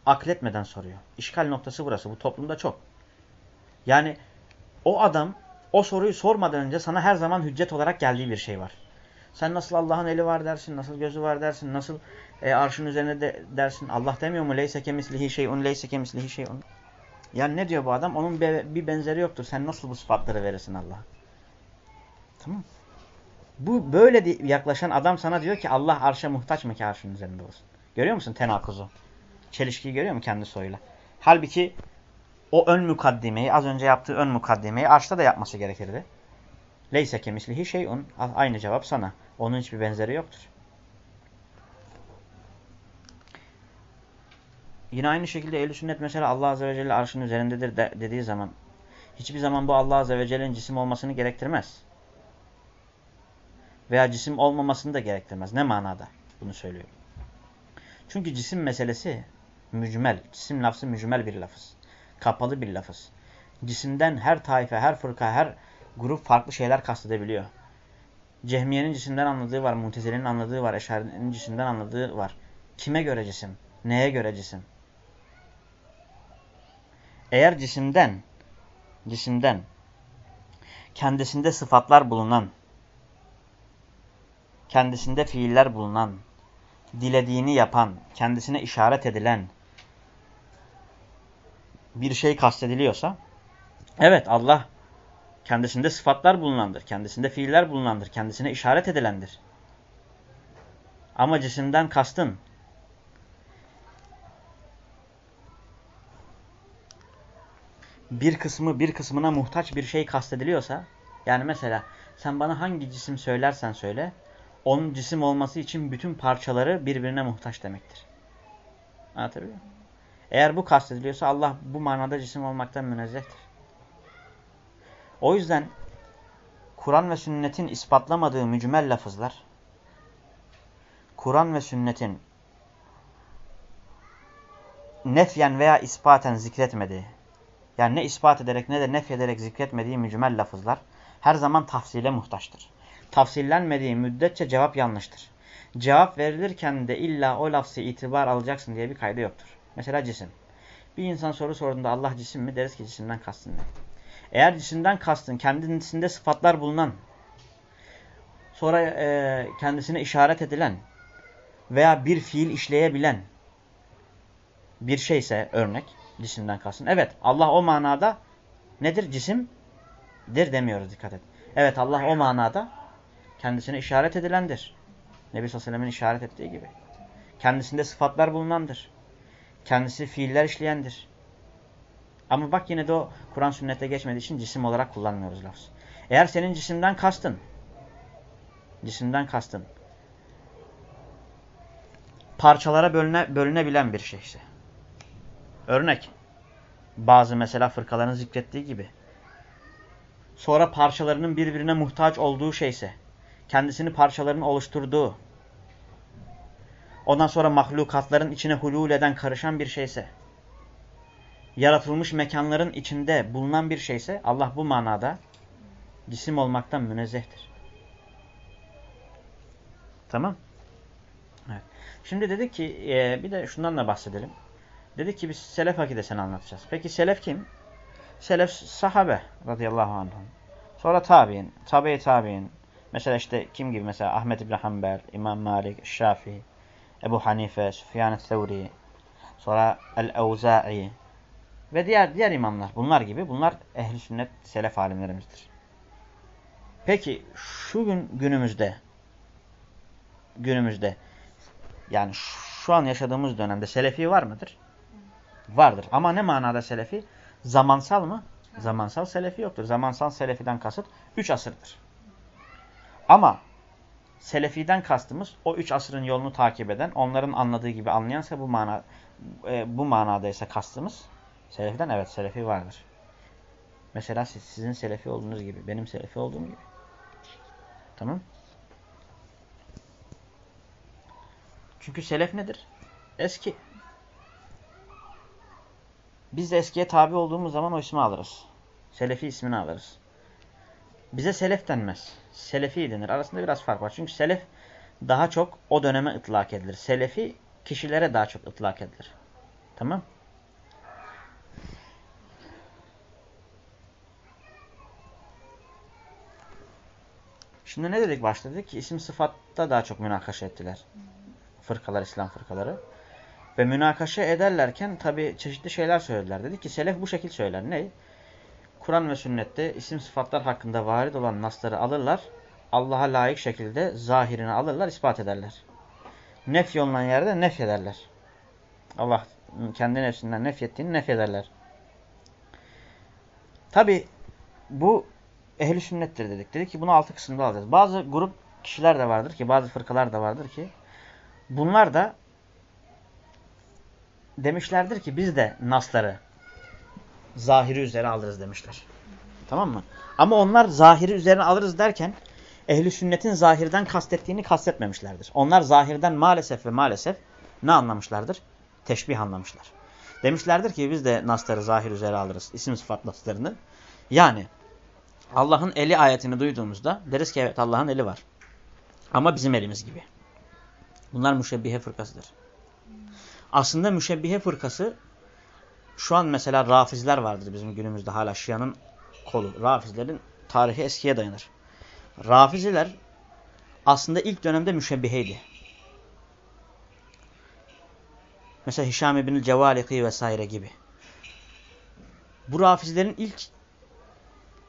Speaker 1: akletmeden soruyor. İşgal noktası burası. Bu toplumda çok. Yani o adam o soruyu sormadan önce sana her zaman hüccet olarak geldiği bir şey var. Sen nasıl Allah'ın eli var dersin, nasıl gözü var dersin, nasıl e, arşın üzerinde de dersin. Allah demiyor mu? Leyse kemislihi şeyun, leyse kemislihi şeyun. Yani ne diyor bu adam? Onun bir benzeri yoktur. Sen nasıl bu sıfatları verirsin Allah'a? Tamam Bu böyle yaklaşan adam sana diyor ki Allah arşa muhtaç mı ki arşın üzerinde olsun? Görüyor musun tenakuzu? Çelişkiyi görüyor musun kendi soyuyla? Halbuki o ön mukaddimeyi, az önce yaptığı ön mukaddimeyi arşta da yapması gerekirdi. Leyse kemislihi şeyun. Aynı cevap sana. Onun hiçbir benzeri yoktur. Yine aynı şekilde ehl sünnet mesela Allah Azze ve Celle arşın üzerindedir de, dediği zaman hiçbir zaman bu Allah Azze ve Celle'nin cisim olmasını gerektirmez. Veya cisim olmamasını da gerektirmez. Ne manada bunu söylüyorum? Çünkü cisim meselesi mücmel. Cisim lafzı mücmel bir lafız. Kapalı bir lafız. Cisimden her taife, her fırka, her grup farklı şeyler kastedebiliyor. Cehmiye'nin cisimden anladığı var, Mutezile'nin anladığı var, Eşari'nin cisimden anladığı var. Kime göre cisim? Neye göre cisim? Eğer cisimden, cisimden kendisinde sıfatlar bulunan, kendisinde fiiller bulunan, dilediğini yapan, kendisine işaret edilen bir şey kastediliyorsa, evet Allah kendisinde sıfatlar bulunandır, kendisinde fiiller bulunandır, kendisine işaret edilendir. Ama cisimden kastın bir kısmı bir kısmına muhtaç bir şey kastediliyorsa yani mesela sen bana hangi cisim söylersen söyle onun cisim olması için bütün parçaları birbirine muhtaç demektir. Anlatabiliyor muyum? Eğer bu kastediliyorsa Allah bu manada cisim olmaktan münezzehtir. O yüzden Kur'an ve sünnetin ispatlamadığı mücmel lafızlar Kur'an ve sünnetin nefyen veya ispaten zikretmediği yani ne ispat ederek ne de nef ederek zikretmediği mücmel lafızlar her zaman tafsile muhtaçtır. Tafsillenmediği müddetçe cevap yanlıştır. Cevap verilirken de illa o lafzı itibar alacaksın diye bir kaydı yoktur. Mesela cisim. Bir insan soru sorduğunda Allah cisim mi? Deriz ki cisimden kastın ne? Eğer cisimden kastın kendisinde sıfatlar bulunan, sonra e, kendisine işaret edilen veya bir fiil işleyebilen bir şeyse örnek, cisimden kastın. Evet Allah o manada nedir? Cisimdir demiyoruz dikkat et. Evet Allah o manada kendisine işaret edilendir. Nebi Sallallahu işaret ettiği gibi. Kendisinde sıfatlar bulunandır. Kendisi fiiller işleyendir. Ama bak yine de o Kur'an sünnete geçmediği için cisim olarak kullanmıyoruz lafız. Eğer senin cisimden kastın, cisimden kastın, parçalara bölüne, bölünebilen bir şeyse. Örnek, bazı mesela fırkaların zikrettiği gibi. Sonra parçalarının birbirine muhtaç olduğu şeyse, kendisini parçaların oluşturduğu, ondan sonra mahlukatların içine hulul eden, karışan bir şeyse, yaratılmış mekanların içinde bulunan bir şeyse Allah bu manada cisim olmaktan münezzehtir. Tamam. Evet. Şimdi dedik ki e, bir de şundan da bahsedelim. Dedik ki biz selef akidesini anlatacağız. Peki selef kim? Selef sahabe radıyallahu anhum. Sonra tabi'in, tabi tabi'in. Mesela işte kim gibi? Mesela Ahmet İbni Hanbel, İmam Malik, Şafii, Ebu Hanife, Süfyan-ı Thevri, sonra El-Evza'i, ve diğer diğer imamlar bunlar gibi bunlar ehli sünnet selef alimlerimizdir. Peki şu gün günümüzde günümüzde yani şu an yaşadığımız dönemde selefi var mıdır? Vardır. Ama ne manada selefi? Zamansal mı? Zamansal selefi yoktur. Zamansal selefiden kasıt 3 asırdır. Ama selefiden kastımız o 3 asırın yolunu takip eden, onların anladığı gibi anlayansa bu mana e, bu manada ise kastımız Selefiden evet selefi vardır. Mesela siz, sizin selefi olduğunuz gibi, benim selefi olduğum gibi. Tamam. Çünkü selef nedir? Eski. Biz de eskiye tabi olduğumuz zaman o ismi alırız. Selefi ismini alırız. Bize selef denmez. Selefi denir. Arasında biraz fark var. Çünkü selef daha çok o döneme ıtlak edilir. Selefi kişilere daha çok ıtlak edilir. Tamam. Şimdi ne dedik başta dedik ki isim sıfatta daha çok münakaşa ettiler. Fırkalar, İslam fırkaları. Ve münakaşa ederlerken tabi çeşitli şeyler söylediler. Dedik ki selef bu şekil söyler. Ne? Kur'an ve sünnette isim sıfatlar hakkında varid olan nasları alırlar. Allah'a layık şekilde zahirini alırlar, ispat ederler. Nef olunan yerde nef ederler. Allah kendi nefsinden nef ettiğini nef ederler. Tabi bu ehli sünnettir dedik. Dedik ki bunu altı kısımda alacağız. Bazı grup kişiler de vardır ki, bazı fırkalar da vardır ki bunlar da demişlerdir ki biz de nasları zahiri üzere alırız demişler. Tamam mı? Ama onlar zahiri üzerine alırız derken ehli sünnetin zahirden kastettiğini kastetmemişlerdir. Onlar zahirden maalesef ve maalesef ne anlamışlardır? Teşbih anlamışlar. Demişlerdir ki biz de nasları zahir üzere alırız. isim sıfat naslarını. Yani Allah'ın eli ayetini duyduğumuzda deriz ki evet Allah'ın eli var. Ama bizim elimiz gibi. Bunlar müşebbihe fırkasıdır. Aslında müşebbihe fırkası şu an mesela rafizler vardır bizim günümüzde hala Şia'nın kolu. Rafizlerin tarihi eskiye dayanır. Rafiziler aslında ilk dönemde müşebbiheydi. Mesela Hişam ibn Cevaliki vesaire gibi. Bu rafizlerin ilk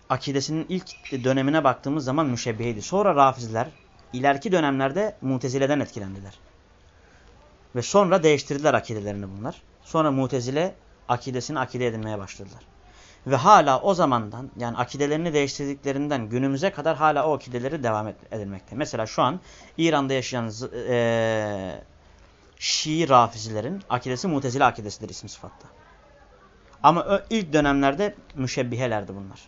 Speaker 1: akidesinin ilk dönemine baktığımız zaman müşebbiheydi. Sonra rafizler ileriki dönemlerde mutezileden etkilendiler. Ve sonra değiştirdiler akidelerini bunlar. Sonra mutezile akidesini akide edinmeye başladılar. Ve hala o zamandan yani akidelerini değiştirdiklerinden günümüze kadar hala o akideleri devam edilmekte. Mesela şu an İran'da yaşayan e, Şii rafizilerin akidesi mutezile akidesidir isim sıfatta. Ama ilk dönemlerde müşebbihelerdi bunlar.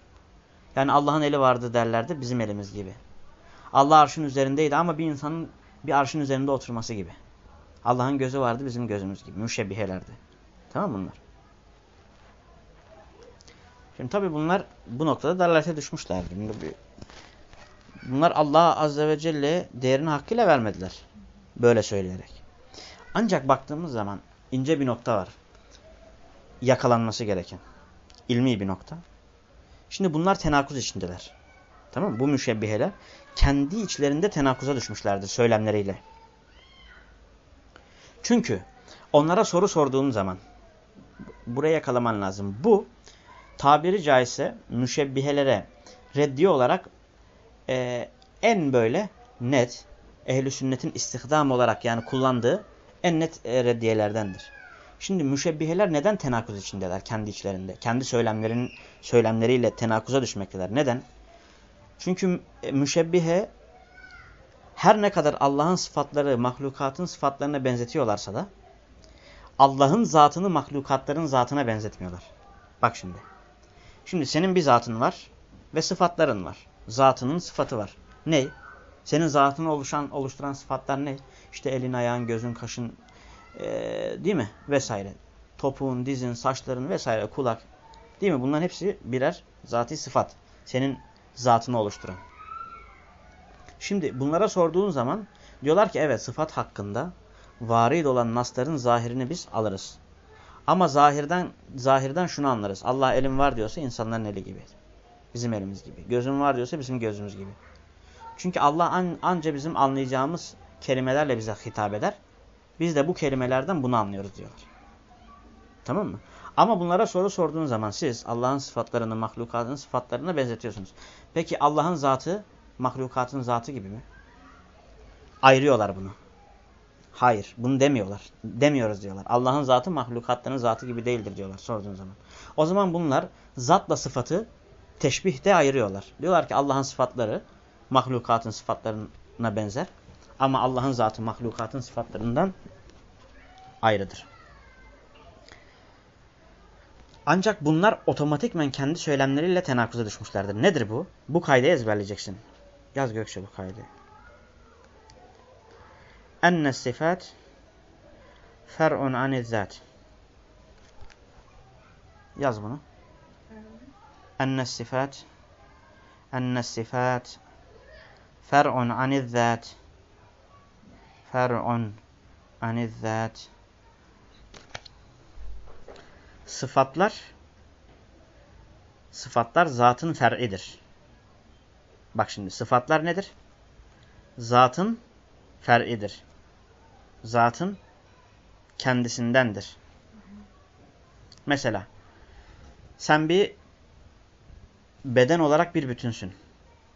Speaker 1: Yani Allah'ın eli vardı derlerdi bizim elimiz gibi. Allah arşın üzerindeydi ama bir insanın bir arşın üzerinde oturması gibi. Allah'ın gözü vardı bizim gözümüz gibi. Müşebbihelerdi. Tamam bunlar? Şimdi tabi bunlar bu noktada dalalete düşmüşlerdi. Bunlar Allah Azze ve Celle değerini hakkıyla vermediler. Böyle söyleyerek. Ancak baktığımız zaman ince bir nokta var. Yakalanması gereken. İlmi bir nokta. Şimdi bunlar tenakuz içindeler. Tamam mı? Bu müşebbiheler kendi içlerinde tenakuza düşmüşlerdir söylemleriyle. Çünkü onlara soru sorduğum zaman buraya yakalaman lazım. Bu tabiri caizse müşebbihelere reddiye olarak e, en böyle net ehli sünnetin istihdam olarak yani kullandığı en net e, reddiyelerdendir. Şimdi müşebbiheler neden tenakuz içindeler kendi içlerinde? Kendi söylemlerin söylemleriyle tenakuza düşmekteler. Neden? Çünkü e, müşebbihe her ne kadar Allah'ın sıfatları mahlukatın sıfatlarına benzetiyorlarsa da Allah'ın zatını mahlukatların zatına benzetmiyorlar. Bak şimdi. Şimdi senin bir zatın var ve sıfatların var. Zatının sıfatı var. Ne? Senin zatını oluşan, oluşturan sıfatlar ne? İşte elin, ayağın, gözün, kaşın, ee, değil mi? Vesaire. Topuğun, dizin, saçların vesaire, kulak. Değil mi? Bunların hepsi birer zati sıfat. Senin zatını oluşturan. Şimdi bunlara sorduğun zaman diyorlar ki evet sıfat hakkında varid olan nasların zahirini biz alırız. Ama zahirden zahirden şunu anlarız. Allah elim var diyorsa insanların eli gibi. Bizim elimiz gibi. Gözüm var diyorsa bizim gözümüz gibi. Çünkü Allah an, anca bizim anlayacağımız kelimelerle bize hitap eder. Biz de bu kelimelerden bunu anlıyoruz diyorlar. Tamam mı? Ama bunlara soru sorduğun zaman siz Allah'ın sıfatlarını, mahlukatın sıfatlarına benzetiyorsunuz. Peki Allah'ın zatı mahlukatın zatı gibi mi? Ayırıyorlar bunu. Hayır, bunu demiyorlar. Demiyoruz diyorlar. Allah'ın zatı mahlukatların zatı gibi değildir diyorlar sorduğun zaman. O zaman bunlar zatla sıfatı teşbihte ayırıyorlar. Diyorlar ki Allah'ın sıfatları mahlukatın sıfatlarına benzer. Ama Allah'ın zatı mahlukatın sıfatlarından ayrıdır. Ancak bunlar otomatikmen kendi söylemleriyle tenakuza düşmüşlerdir. Nedir bu? Bu kaydı ezberleyeceksin. Yaz Gökçe bu kaydı. Enne sifat fer'un anizzat. Yaz bunu. Enne sifat enne sifat fer'un anizzat fer'un anizzat sıfatlar sıfatlar zatın fer'idir. Bak şimdi sıfatlar nedir? Zatın fer'idir. Zatın kendisindendir. Mesela sen bir beden olarak bir bütünsün.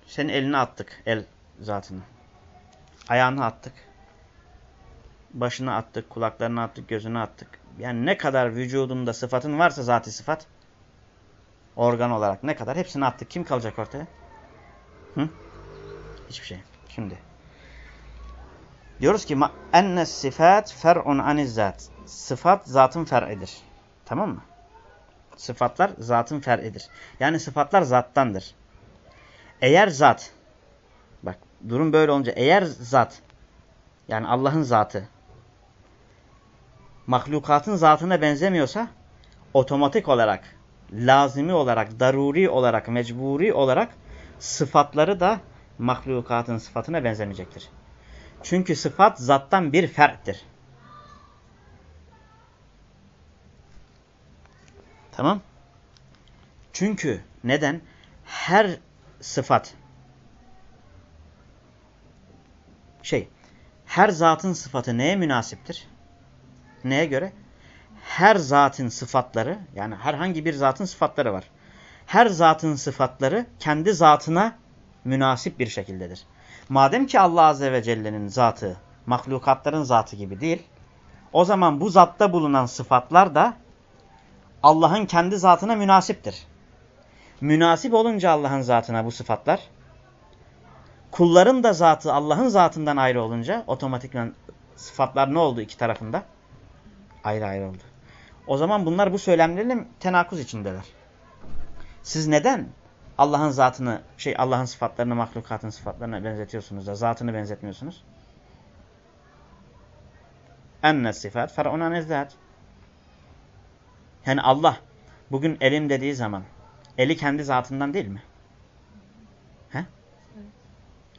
Speaker 1: Senin elini attık, el zatını. Ayağını attık. Başını attık, kulaklarını attık, gözünü attık. Yani ne kadar vücudunda sıfatın varsa zati sıfat, organ olarak ne kadar hepsini attık. Kim kalacak ortaya? Hı? Hiçbir şey. Şimdi. Diyoruz ki enne sıfat fer'un aniz zat. Sıfat zatın fer'idir. Tamam mı? Sıfatlar zatın fer'idir. Yani sıfatlar zattandır. Eğer zat bak durum böyle olunca eğer zat yani Allah'ın zatı mahlukatın zatına benzemiyorsa otomatik olarak lazimi olarak, daruri olarak, mecburi olarak sıfatları da mahlukatın sıfatına benzemeyecektir. Çünkü sıfat zattan bir ferttir. Tamam? Çünkü neden? Her sıfat şey, her zatın sıfatı neye münasiptir? Neye göre? Her zatın sıfatları, yani herhangi bir zatın sıfatları var. Her zatın sıfatları kendi zatına münasip bir şekildedir. Madem ki Allah Azze ve Celle'nin zatı, mahlukatların zatı gibi değil, o zaman bu zatta bulunan sıfatlar da Allah'ın kendi zatına münasiptir. Münasip olunca Allah'ın zatına bu sıfatlar, kulların da zatı Allah'ın zatından ayrı olunca otomatikman sıfatlar ne oldu iki tarafında? Ayrı ayrı oldu. O zaman bunlar bu söylemlerle tenakuz içindeler. Siz neden Allah'ın zatını, şey Allah'ın sıfatlarını mahlukatın sıfatlarına benzetiyorsunuz da zatını benzetmiyorsunuz? Enne sıfat fer'una nezdat. Yani Allah bugün elim dediği zaman eli kendi zatından değil mi? He?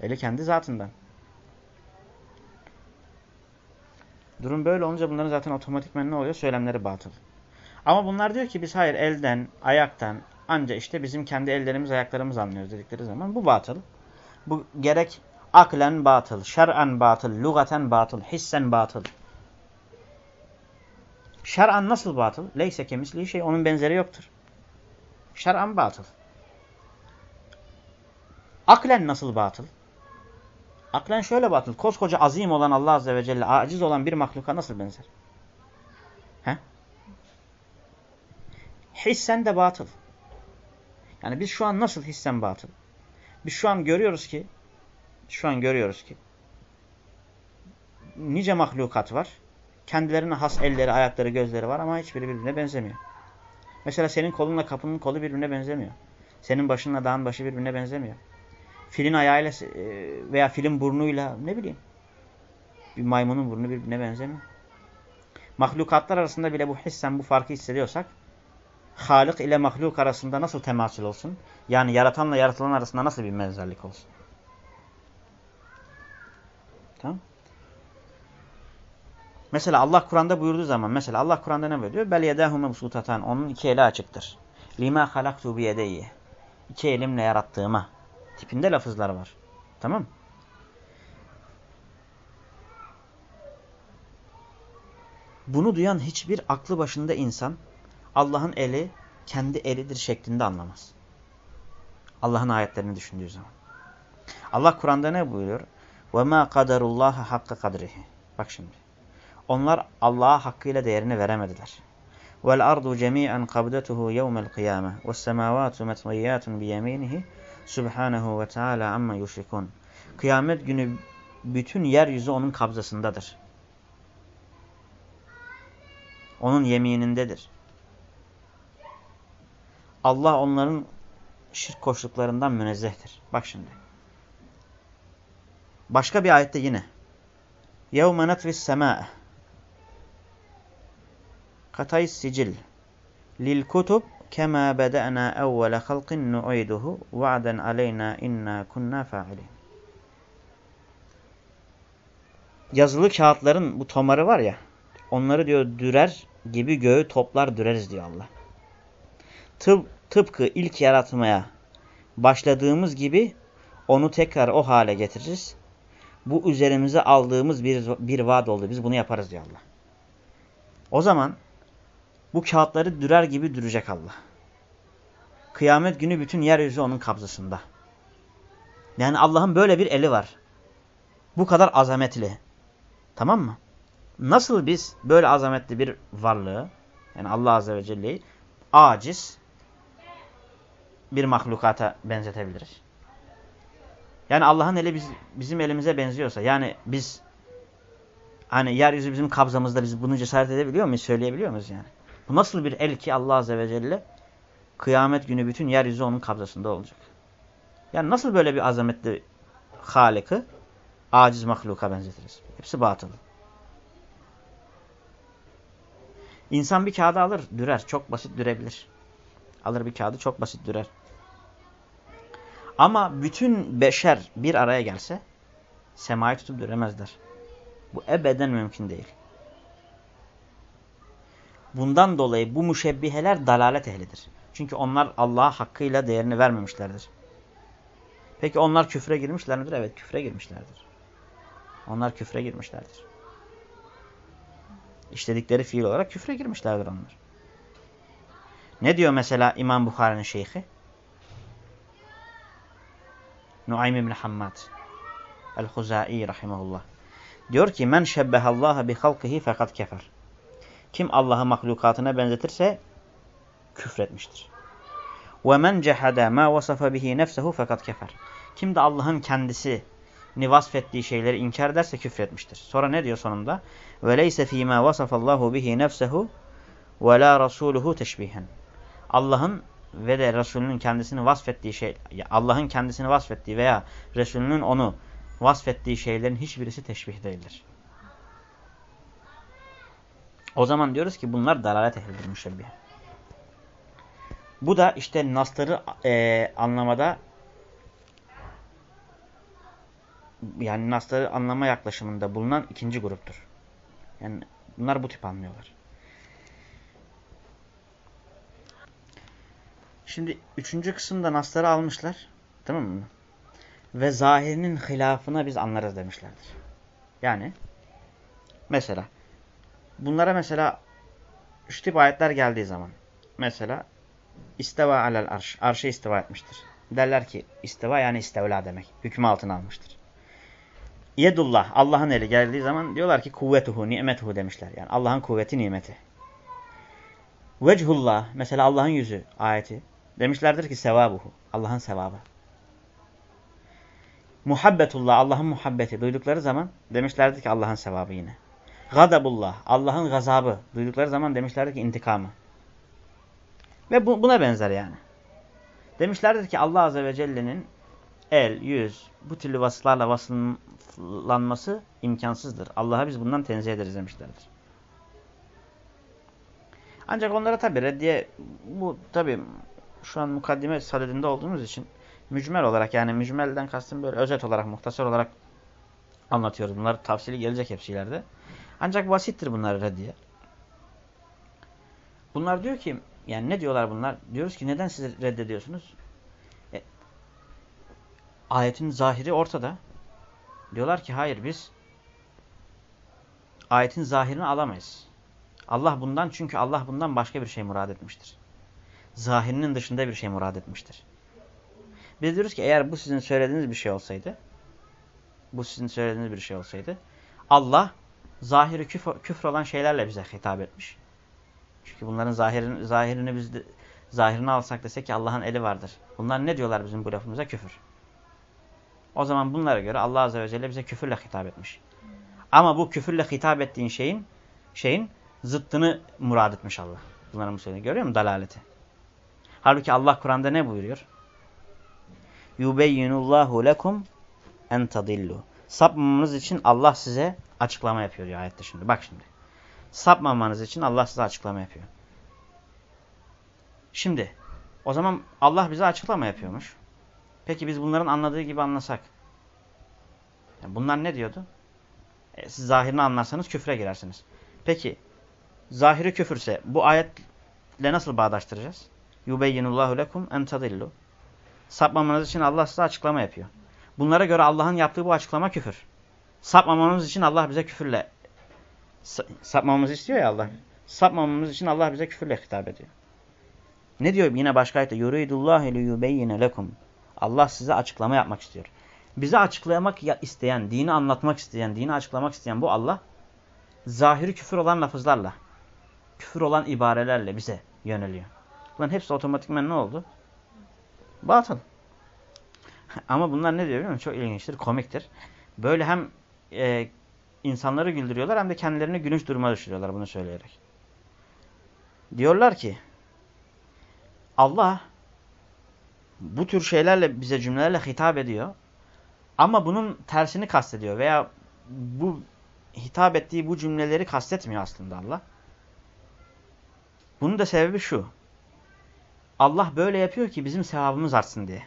Speaker 1: Eli kendi zatından. Durum böyle olunca bunların zaten otomatikmen ne oluyor? Söylemleri batıl. Ama bunlar diyor ki biz hayır elden, ayaktan, anca işte bizim kendi ellerimiz, ayaklarımız anlıyoruz dedikleri zaman bu batıl. Bu gerek aklen batıl, şer'en batıl, lugaten batıl, hissen batıl. Şer'an nasıl batıl? Leyse kemisli şey, onun benzeri yoktur. Şer'an batıl. Aklen nasıl batıl? Aklen şöyle batıl. Koskoca azim olan Allah Azze ve Celle aciz olan bir mahluka nasıl benzer? He? Hissen de batıl. Yani biz şu an nasıl hissen batıl? Biz şu an görüyoruz ki şu an görüyoruz ki nice mahlukat var. Kendilerine has elleri, ayakları, gözleri var ama hiçbiri birbirine benzemiyor. Mesela senin kolunla kapının kolu birbirine benzemiyor. Senin başınla dağın başı birbirine benzemiyor. Filin ayağıyla e, veya filin burnuyla ne bileyim bir maymunun burnu birbirine benzemiyor. Mahlukatlar arasında bile bu hissen bu farkı hissediyorsak Halık ile mahluk arasında nasıl temasül olsun? Yani yaratanla yaratılan arasında nasıl bir benzerlik olsun? Tamam. Mesela Allah Kur'an'da buyurduğu zaman mesela Allah Kur'an'da ne buyuruyor? Bel yedahume busutatan. Onun iki eli açıktır. Lima halaktu bi yedeyhi. İki elimle yarattığıma. Tipinde lafızlar var. Tamam Bunu duyan hiçbir aklı başında insan Allah'ın eli kendi elidir şeklinde anlamaz. Allah'ın ayetlerini düşündüğü zaman. Allah Kur'an'da ne buyuruyor? وَمَا قَدَرُ اللّٰهَ حَقَّ قَدْرِهِ Bak şimdi. Onlar Allah'a hakkıyla değerini veremediler. وَالْأَرْضُ جَمِيعًا قَبْدَتُهُ يَوْمَ الْقِيَامَةِ وَالسَّمَاوَاتُ مَطْوِيَّاتٌ بِيَمِينِهِ Subhanahu ve Teala amma yuşrikun. Kıyamet günü bütün yeryüzü onun kabzasındadır. Onun yeminindedir. Allah onların şirk koştuklarından münezzehtir. Bak şimdi. Başka bir ayette yine. يَوْمَ نَتْوِ السَّمَاءَ قَتَيْ السِّجِلِ لِلْكُتُبِ كَمَا بَدَأْنَا اَوَّلَ خَلْقٍ نُعِيدُهُ وَعْدًا عَلَيْنَا اِنَّا كُنَّا فَاعِلِينَ Yazılı kağıtların bu tomarı var ya, onları diyor dürer gibi göğü toplar düreriz diyor Allah. Tıp, tıpkı ilk yaratmaya başladığımız gibi onu tekrar o hale getiririz. Bu üzerimize aldığımız bir, bir vaat oldu. Biz bunu yaparız diyor Allah. O zaman bu kağıtları dürer gibi dürecek Allah. Kıyamet günü bütün yeryüzü onun kabzasında. Yani Allah'ın böyle bir eli var. Bu kadar azametli. Tamam mı? Nasıl biz böyle azametli bir varlığı, yani Allah Azze ve Celle'yi aciz bir mahlukata benzetebiliriz? Yani Allah'ın eli biz, bizim elimize benziyorsa, yani biz hani yeryüzü bizim kabzamızda biz bunu cesaret edebiliyor muyuz, söyleyebiliyor muyuz yani? Bu nasıl bir el ki Allah Azze ve Celle kıyamet günü bütün yeryüzü onun kabzasında olacak. Yani nasıl böyle bir azametli Halik'i aciz mahluka benzetiriz? Hepsi batıl. İnsan bir kağıdı alır, dürer. Çok basit dürebilir. Alır bir kağıdı çok basit dürer. Ama bütün beşer bir araya gelse semayı tutup düremezler. Bu ebeden mümkün değil. Bundan dolayı bu müşebbiheler dalalet ehlidir. Çünkü onlar Allah'a hakkıyla değerini vermemişlerdir. Peki onlar küfre girmişler midir? Evet küfre girmişlerdir. Onlar küfre girmişlerdir. İşledikleri fiil olarak küfre girmişlerdir onlar. Ne diyor mesela İmam Bukhari'nin şeyhi? Nuaym ibn Hammad el-Huzai rahimahullah. Diyor ki men şebbehallaha bi halkihi fakat kefer. Kim Allah'ı mahlukatına benzetirse küfretmiştir. Ve men cehada ma vasafa bihi nefsehu fakat kefer. Kim de Allah'ın kendisi ni vasfettiği şeyleri inkar ederse küfretmiştir. Sonra ne diyor sonunda? Ve leyse fîmâ vasafallahu bihi nefsehu ve la rasuluhu teşbihen. Allah'ın ve de Resulünün kendisini vasfettiği şey, Allah'ın kendisini vasfettiği veya Resulünün onu vasfettiği şeylerin hiçbirisi teşbih değildir. O zaman diyoruz ki bunlar dalalet ehlidir müşebbih. Bu da işte nasları e, anlamada yani nasları anlama yaklaşımında bulunan ikinci gruptur. Yani bunlar bu tip anlıyorlar. Şimdi üçüncü kısımda nasları almışlar. Tamam mı? Ve zahirinin hilafına biz anlarız demişlerdir. Yani mesela bunlara mesela şu tip ayetler geldiği zaman mesela isteva alel arş. Arşa istiva etmiştir. Derler ki istiva yani istevla demek. Hükmü altına almıştır. Yedullah Allah'ın eli geldiği zaman diyorlar ki kuvvetuhu nimetuhu demişler. Yani Allah'ın kuvveti nimeti. Vechullah mesela Allah'ın yüzü ayeti. Demişlerdir ki sevabuhu. Allah'ın sevabı. Muhabbetullah Allah'ın muhabbeti duydukları zaman demişlerdir ki Allah'ın sevabı yine. Gadabullah Allah'ın gazabı duydukları zaman demişlerdir ki intikamı. Ve bu, buna benzer yani. Demişlerdir ki Allah Azze ve Celle'nin el, yüz, bu türlü vasıflarla vasıflanması imkansızdır. Allah'a biz bundan tenzih ederiz demişlerdir. Ancak onlara tabi reddiye, bu tabi şu an mukaddime sadedinde olduğumuz için mücmel olarak yani mücmelden kastım böyle özet olarak, muhtasar olarak anlatıyoruz. Bunlar tavsili gelecek hepsi ileride. Ancak basittir bunlar reddiye. Bunlar diyor ki yani ne diyorlar bunlar? Diyoruz ki neden siz reddediyorsunuz? E, ayetin zahiri ortada. Diyorlar ki hayır biz ayetin zahirini alamayız. Allah bundan çünkü Allah bundan başka bir şey murad etmiştir. Zahirinin dışında bir şey murad etmiştir. Biz diyoruz ki eğer bu sizin söylediğiniz bir şey olsaydı bu sizin söylediğiniz bir şey olsaydı Allah zahiri küfür, küfür olan şeylerle bize hitap etmiş. Çünkü bunların zahirini, zahirini biz de, zahirini alsak desek ki Allah'ın eli vardır. Bunlar ne diyorlar bizim bu lafımıza? Küfür. O zaman bunlara göre Allah Azze ve Celle bize küfürle hitap etmiş. Ama bu küfürle hitap ettiğin şeyin şeyin zıttını murad etmiş Allah. Bunların bu söylediğini görüyor musun? Dalaleti. Halbuki Allah Kur'an'da ne buyuruyor? Yubeyyinullahu lekum en tadillu. Sapmamanız için Allah size açıklama yapıyor diyor ayette şimdi. Bak şimdi sapmamanız için Allah size açıklama yapıyor. Şimdi o zaman Allah bize açıklama yapıyormuş. Peki biz bunların anladığı gibi anlasak. Yani bunlar ne diyordu? E, siz zahirini anlarsanız küfre girersiniz. Peki zahiri küfürse bu ayetle nasıl bağdaştıracağız? Yubeyyinullahu lekum en tadillu. Sapmamanız için Allah size açıklama yapıyor. Bunlara göre Allah'ın yaptığı bu açıklama küfür. Sapmamamız için Allah bize küfürle sapmamamızı istiyor ya Allah. Sapmamamız için Allah bize küfürle hitap ediyor. Ne diyor yine başka ayette? Yuridullahu liyubeyyine lekum. Allah size açıklama yapmak istiyor. Bize açıklamak isteyen, dini anlatmak isteyen, dini açıklamak isteyen bu Allah zahiri küfür olan lafızlarla, küfür olan ibarelerle bize yöneliyor. Bunların hepsi otomatikmen ne oldu? Batıl. Ama bunlar ne diyor biliyor musun? Çok ilginçtir, komiktir. Böyle hem e, insanları güldürüyorlar hem de kendilerini gülünç duruma düşürüyorlar bunu söyleyerek. Diyorlar ki Allah bu tür şeylerle bize cümlelerle hitap ediyor. Ama bunun tersini kastediyor veya bu hitap ettiği bu cümleleri kastetmiyor aslında Allah. Bunun da sebebi şu. Allah böyle yapıyor ki bizim sevabımız artsın diye.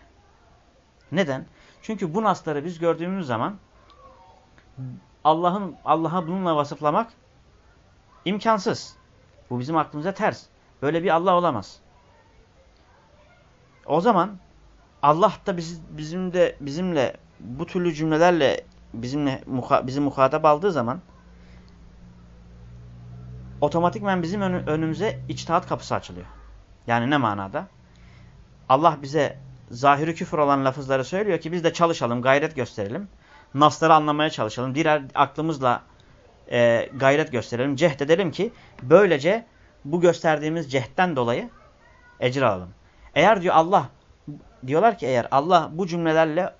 Speaker 1: Neden? Çünkü bu nasları biz gördüğümüz zaman Allah'ın Allah'a bununla vasıflamak imkansız. Bu bizim aklımıza ters. Böyle bir Allah olamaz. O zaman Allah da biz, bizim de bizimle bu türlü cümlelerle bizimle muha, bizi muhatap aldığı zaman otomatikmen bizim önümüze içtihat kapısı açılıyor. Yani ne manada? Allah bize zahiri küfür olan lafızları söylüyor ki biz de çalışalım, gayret gösterelim. Nasları anlamaya çalışalım. Diğer aklımızla e, gayret gösterelim, cehd edelim ki böylece bu gösterdiğimiz cehden dolayı ecir alalım. Eğer diyor Allah, diyorlar ki eğer Allah bu cümlelerle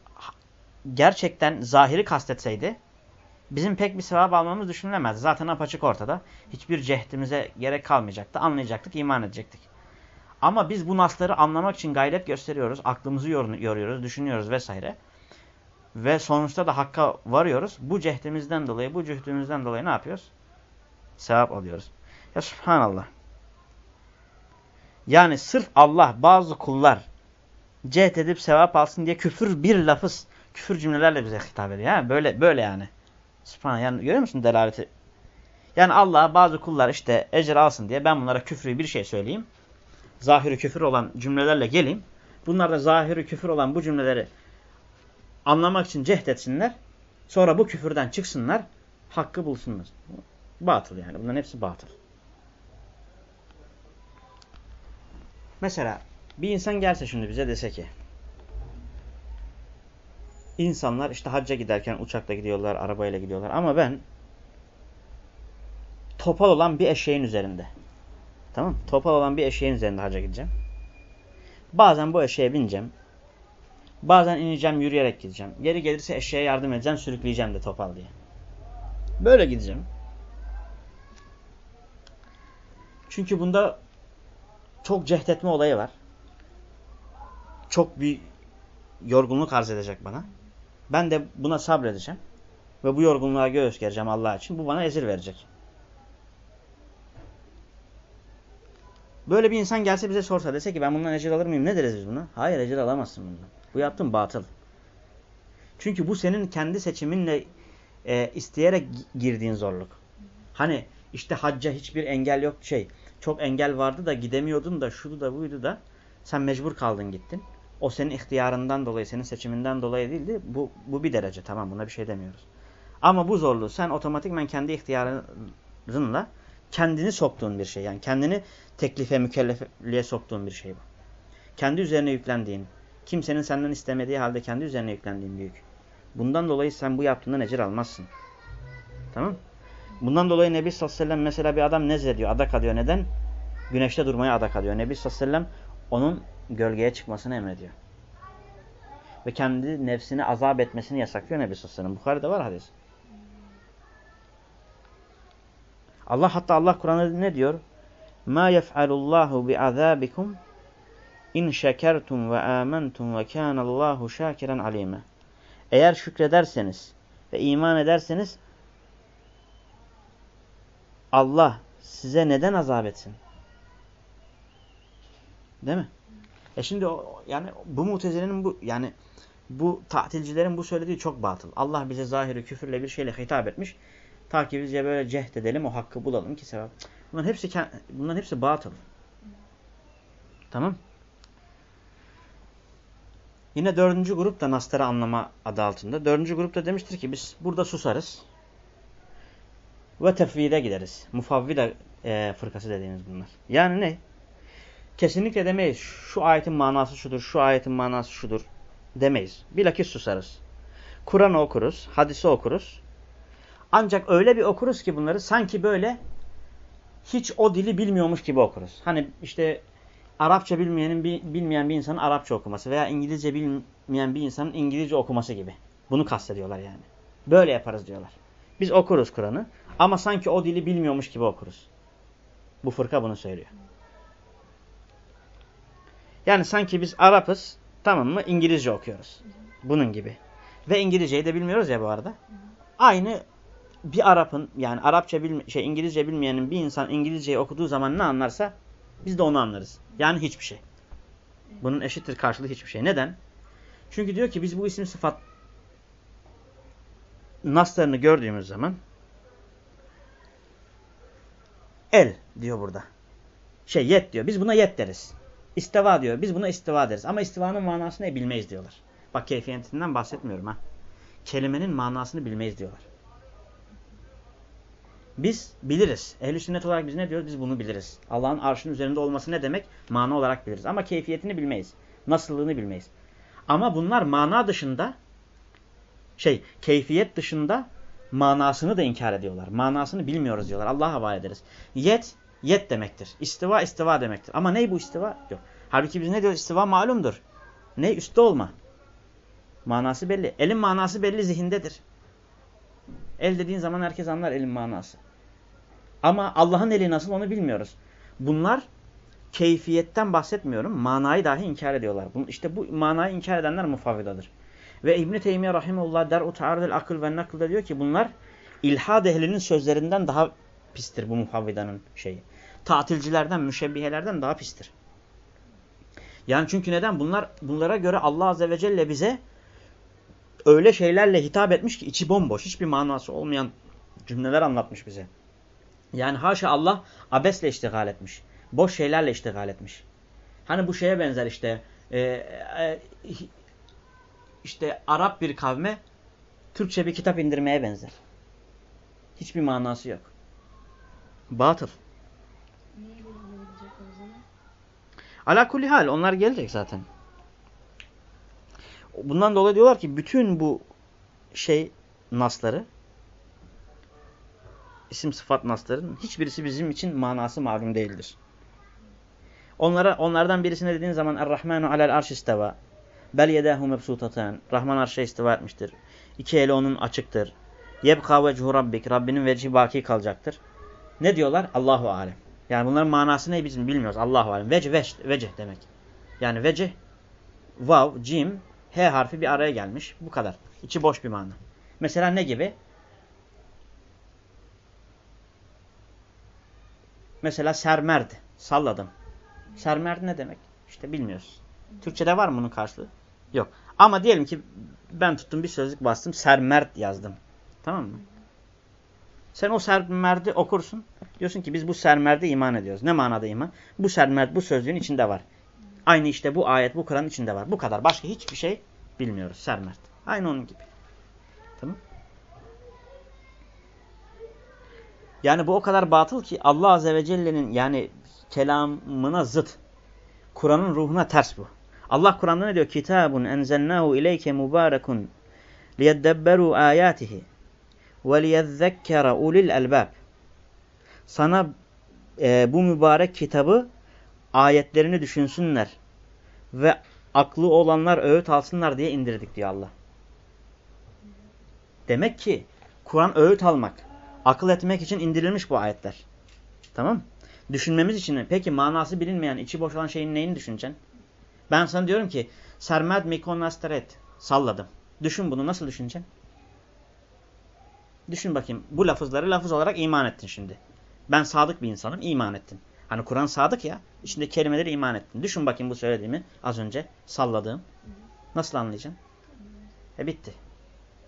Speaker 1: gerçekten zahiri kastetseydi bizim pek bir sevap almamız düşünülemez. Zaten apaçık ortada. Hiçbir cehdimize gerek kalmayacaktı. Anlayacaktık, iman edecektik. Ama biz bu nasları anlamak için gayret gösteriyoruz. Aklımızı yoruyoruz, düşünüyoruz vesaire. Ve sonuçta da hakka varıyoruz. Bu cehdimizden dolayı, bu cühdümüzden dolayı ne yapıyoruz? Sevap alıyoruz. Ya subhanallah. Yani sırf Allah bazı kullar cehd edip sevap alsın diye küfür bir lafız, küfür cümlelerle bize hitap ediyor. Yani böyle böyle yani. Subhanallah. Yani görüyor musun delaleti? Yani Allah bazı kullar işte ecir alsın diye ben bunlara küfrü bir şey söyleyeyim. Zahiri küfür olan cümlelerle geleyim. Bunlar da zahiri küfür olan bu cümleleri anlamak için cehd etsinler. Sonra bu küfürden çıksınlar. Hakkı bulsunlar. Batıl yani. Bunların hepsi batıl. Mesela bir insan gelse şimdi bize dese ki insanlar işte hacca giderken uçakla gidiyorlar, arabayla gidiyorlar ama ben topal olan bir eşeğin üzerinde. Tamam Topal olan bir eşeğin üzerinde hacca gideceğim. Bazen bu eşeğe bineceğim. Bazen ineceğim, yürüyerek gideceğim. Geri gelirse eşeğe yardım edeceğim, sürükleyeceğim de topal diye. Böyle gideceğim. Çünkü bunda çok cehdetme olayı var. Çok bir yorgunluk arz edecek bana. Ben de buna sabredeceğim. Ve bu yorgunluğa göğüs gereceğim Allah için. Bu bana ezir verecek. Böyle bir insan gelse bize sorsa dese ki ben bundan ecir alır mıyım? Ne deriz biz buna? Hayır ecir alamazsın bundan. Bu yaptığın batıl. Çünkü bu senin kendi seçiminle e, isteyerek girdiğin zorluk. Hani işte hacca hiçbir engel yok şey. Çok engel vardı da gidemiyordun da şudu da buydu da sen mecbur kaldın gittin. O senin ihtiyarından dolayı, senin seçiminden dolayı değildi. Bu, bu bir derece tamam buna bir şey demiyoruz. Ama bu zorluğu sen otomatikmen kendi ihtiyarınla kendini soktuğun bir şey. Yani kendini teklife, mükellefliğe soktuğun bir şey bu. Kendi üzerine yüklendiğin, kimsenin senden istemediği halde kendi üzerine yüklendiğin büyük. Bundan dolayı sen bu yaptığından ecir almazsın. Tamam Bundan dolayı Nebi sallallahu aleyhi ve sellem mesela bir adam nezlediyor, adak adıyor. Neden? Güneşte durmaya adak adıyor. Nebi sallallahu aleyhi ve sellem onun gölgeye çıkmasını emrediyor. Ve kendi nefsini azap etmesini yasaklıyor Nebi sallallahu aleyhi ve sellem. Bukhari'de var hadis. Allah hatta Allah Kur'an'da ne diyor? Ma yef'alullahu bi'azabikum in şekertum ve amentum ve kânallahu şakiren alime. Eğer şükrederseniz ve iman ederseniz Allah size neden azap etsin? Değil mi? E şimdi o, yani bu mutezilenin bu yani bu tatilcilerin bu söylediği çok batıl. Allah bize zahiri küfürle bir şeyle hitap etmiş. Ta böyle cehd edelim o hakkı bulalım ki sevap. Bunların hepsi bunların hepsi batıl. Tamam? Yine dördüncü grup da nasları anlama adı altında. Dördüncü grup da demiştir ki biz burada susarız. Ve tefvide gideriz. Mufavvide e, fırkası dediğimiz bunlar. Yani ne? Kesinlikle demeyiz. Şu ayetin manası şudur, şu ayetin manası şudur demeyiz. Bilakis susarız. Kur'an'ı okuruz, hadisi okuruz. Ancak öyle bir okuruz ki bunları sanki böyle hiç o dili bilmiyormuş gibi okuruz. Hani işte Arapça bilmeyenin bilmeyen bir insanın Arapça okuması veya İngilizce bilmeyen bir insanın İngilizce okuması gibi. Bunu kastediyorlar yani. Böyle yaparız diyorlar. Biz okuruz Kur'an'ı ama sanki o dili bilmiyormuş gibi okuruz. Bu fırka bunu söylüyor. Yani sanki biz Arap'ız tamam mı İngilizce okuyoruz. Bunun gibi. Ve İngilizceyi de bilmiyoruz ya bu arada. Aynı bir Arap'ın yani Arapça bilme, şey İngilizce bilmeyenin bir insan İngilizceyi okuduğu zaman ne anlarsa biz de onu anlarız. Yani hiçbir şey. Bunun eşittir karşılığı hiçbir şey. Neden? Çünkü diyor ki biz bu isim sıfat naslarını gördüğümüz zaman el diyor burada. Şey yet diyor. Biz buna yet deriz. İstiva diyor. Biz buna istiva deriz. Ama istivanın manasını bilmeyiz diyorlar. Bak keyfiyetinden bahsetmiyorum ha. Kelimenin manasını bilmeyiz diyorlar. Biz biliriz. Ehl-i sünnet olarak biz ne diyoruz? Biz bunu biliriz. Allah'ın arşının üzerinde olması ne demek? Mana olarak biliriz. Ama keyfiyetini bilmeyiz. Nasıllığını bilmeyiz. Ama bunlar mana dışında şey keyfiyet dışında manasını da inkar ediyorlar. Manasını bilmiyoruz diyorlar. Allah'a havale ederiz. Yet, yet demektir. İstiva, istiva demektir. Ama ne bu istiva? Yok. Halbuki biz ne diyoruz? İstiva malumdur. Ne? Üste olma. Manası belli. Elin manası belli zihindedir. El dediğin zaman herkes anlar elin manası. Ama Allah'ın eli nasıl onu bilmiyoruz. Bunlar keyfiyetten bahsetmiyorum. Manayı dahi inkar ediyorlar. İşte bu manayı inkar edenler mufavvidadır. Ve İbn-i Teymiye Rahimullah der ta'arudel akıl ve nakılda diyor ki bunlar ilhad ehlinin sözlerinden daha pistir bu mufavvidanın şeyi. Tatilcilerden, müşebbihelerden daha pistir. Yani çünkü neden? Bunlar bunlara göre Allah Azze ve Celle bize öyle şeylerle hitap etmiş ki içi bomboş, hiçbir manası olmayan cümleler anlatmış bize. Yani haşa Allah abesle iştigal etmiş. Boş şeylerle iştigal etmiş. Hani bu şeye benzer işte e, e, işte Arap bir kavme Türkçe bir kitap indirmeye benzer. Hiçbir manası yok. Batıl. Ala kulli hal onlar gelecek zaten. Bundan dolayı diyorlar ki bütün bu şey nasları isim sıfat nasların hiçbirisi bizim için manası malum değildir. Onlara onlardan birisine dediğin zaman Er-Rahmanu alel arş isteva. Bel yedahu mebsutatan. Rahman arşa istiva etmiştir. İki eli onun açıktır. Yebka vechu rabbik. Rabbinin vecihi baki kalacaktır. Ne diyorlar? Allahu alem. Yani bunların manası ne bizim bilmiyoruz. Allahu alem. Vecih, vecih, vecih demek. Yani vecih, vav, cim, H harfi bir araya gelmiş. Bu kadar. İçi boş bir mana. Mesela ne gibi? Mesela sermerd. Salladım. Sermerd ne demek? İşte bilmiyoruz. Türkçede var mı bunun karşılığı? Yok. Ama diyelim ki ben tuttum bir sözlük bastım. Sermerd yazdım. Tamam mı? Sen o sermerdi okursun. Diyorsun ki biz bu sermerde iman ediyoruz. Ne manada iman? Bu sermerd bu sözlüğün içinde var. Aynı işte bu ayet bu Kur'an'ın içinde var. Bu kadar. Başka hiçbir şey bilmiyoruz. Sermert. Aynı onun gibi. Tamam Yani bu o kadar batıl ki Allah Azze ve Celle'nin yani kelamına zıt. Kur'an'ın ruhuna ters bu. Allah Kur'an'da ne diyor? Kitabun enzelnahu ileyke mübarekun liyeddebberu ayatihi ve liyezzekkere ulil elbab. Sana e, bu mübarek kitabı ayetlerini düşünsünler ve aklı olanlar öğüt alsınlar diye indirdik diyor Allah. Demek ki Kur'an öğüt almak, akıl etmek için indirilmiş bu ayetler. Tamam Düşünmemiz için. Peki manası bilinmeyen, içi boş olan şeyin neyini düşüneceksin? Ben sana diyorum ki sermed mikon nasteret. Salladım. Düşün bunu nasıl düşüneceksin? Düşün bakayım. Bu lafızları lafız olarak iman ettin şimdi. Ben sadık bir insanım. iman ettin. Hani Kur'an sadık ya. İçinde kelimeleri iman ettin. Düşün bakayım bu söylediğimi az önce salladığım. Nasıl anlayacaksın? E bitti.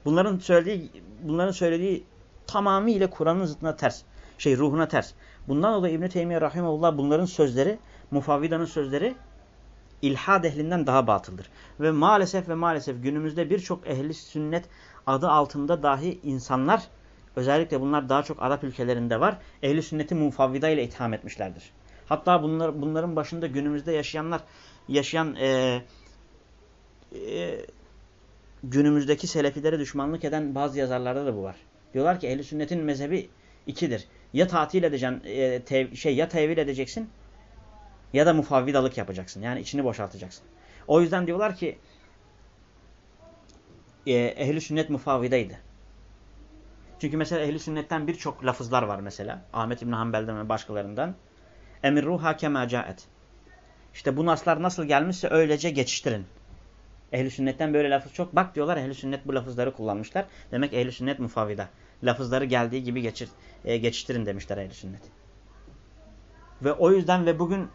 Speaker 1: Bunların söylediği bunların söylediği tamamıyla Kur'an'ın zıttına ters. Şey ruhuna ters. Bundan dolayı İbn Teymiyye rahimehullah bunların sözleri, Mufavvida'nın sözleri ilhad ehlinden daha batıldır. Ve maalesef ve maalesef günümüzde birçok ehli sünnet adı altında dahi insanlar özellikle bunlar daha çok Arap ülkelerinde var. Ehli sünneti mufavvida ile itham etmişlerdir. Hatta bunlar, bunların başında günümüzde yaşayanlar yaşayan e, e, günümüzdeki selefilere düşmanlık eden bazı yazarlarda da bu var. Diyorlar ki ehli sünnetin mezhebi ikidir. Ya tatil edeceksin, e, tev, şey ya tevil edeceksin ya da mufavvidalık yapacaksın. Yani içini boşaltacaksın. O yüzden diyorlar ki e, ehli sünnet mufavvidaydı. Çünkü mesela ehli sünnetten birçok lafızlar var mesela. Ahmet İbn Hanbel'den ve başkalarından. Emirruha kema caet. İşte bu naslar nasıl gelmişse öylece geçiştirin. Ehli sünnetten böyle lafız çok. Bak diyorlar ehli sünnet bu lafızları kullanmışlar. Demek ehli sünnet mufavvida. Lafızları geldiği gibi geçir, e, geçiştirin demişler ehli sünnet. Ve o yüzden ve bugün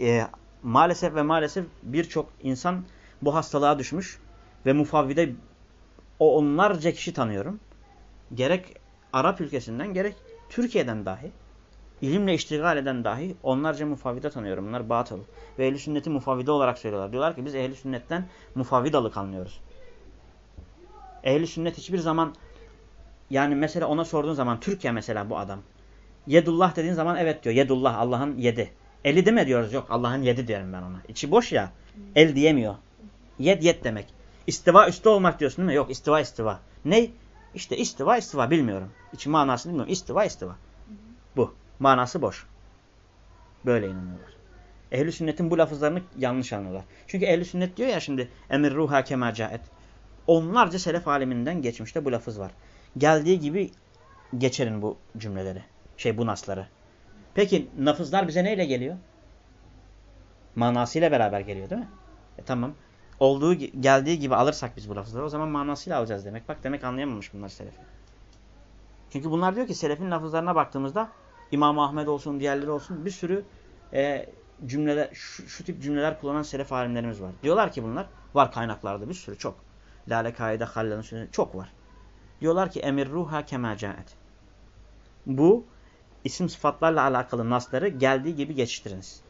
Speaker 1: e, maalesef ve maalesef birçok insan bu hastalığa düşmüş ve mufavvide o onlarca kişi tanıyorum. Gerek Arap ülkesinden gerek Türkiye'den dahi ilimle iştigal eden dahi onlarca mufavvide tanıyorum. Bunlar batıl. Ve ehli sünneti mufavvide olarak söylüyorlar. Diyorlar ki biz ehli sünnetten mufavvidalık anlıyoruz. Ehli sünnet hiçbir zaman yani mesela ona sorduğun zaman Türkiye mesela bu adam. Yedullah dediğin zaman evet diyor. Yedullah Allah'ın yedi. Eli deme diyoruz. Yok Allah'ın yedi diyorum ben ona. İçi boş ya. El diyemiyor. Yed yed demek. İstiva üstte olmak diyorsun değil mi? Yok istiva istiva. Ne? İşte istiva istiva bilmiyorum. İçi manasını bilmiyorum. İstiva istiva. Bu. Manası boş. Böyle inanıyorlar. Ehli sünnetin bu lafızlarını yanlış anlıyorlar. Çünkü ehli sünnet diyor ya şimdi emir ruha kema caet. Onlarca selef aleminden geçmişte bu lafız var. Geldiği gibi geçerin bu cümleleri. Şey bu nasları. Peki lafızlar bize neyle geliyor? Manasıyla beraber geliyor değil mi? E tamam. Olduğu geldiği gibi alırsak biz bu lafızları o zaman manasıyla alacağız demek. Bak demek anlayamamış bunlar selefi. Çünkü bunlar diyor ki selefin lafızlarına baktığımızda İmam Ahmed olsun diğerleri olsun bir sürü e, cümleler şu, şu tip cümleler kullanan selef alimlerimiz var. Diyorlar ki bunlar var kaynaklarda bir sürü çok. Lale kaide hallenin çok var. Diyorlar ki emir ruha kema caet. Bu isim sıfatlarla alakalı nasları geldiği gibi geçiştiriniz.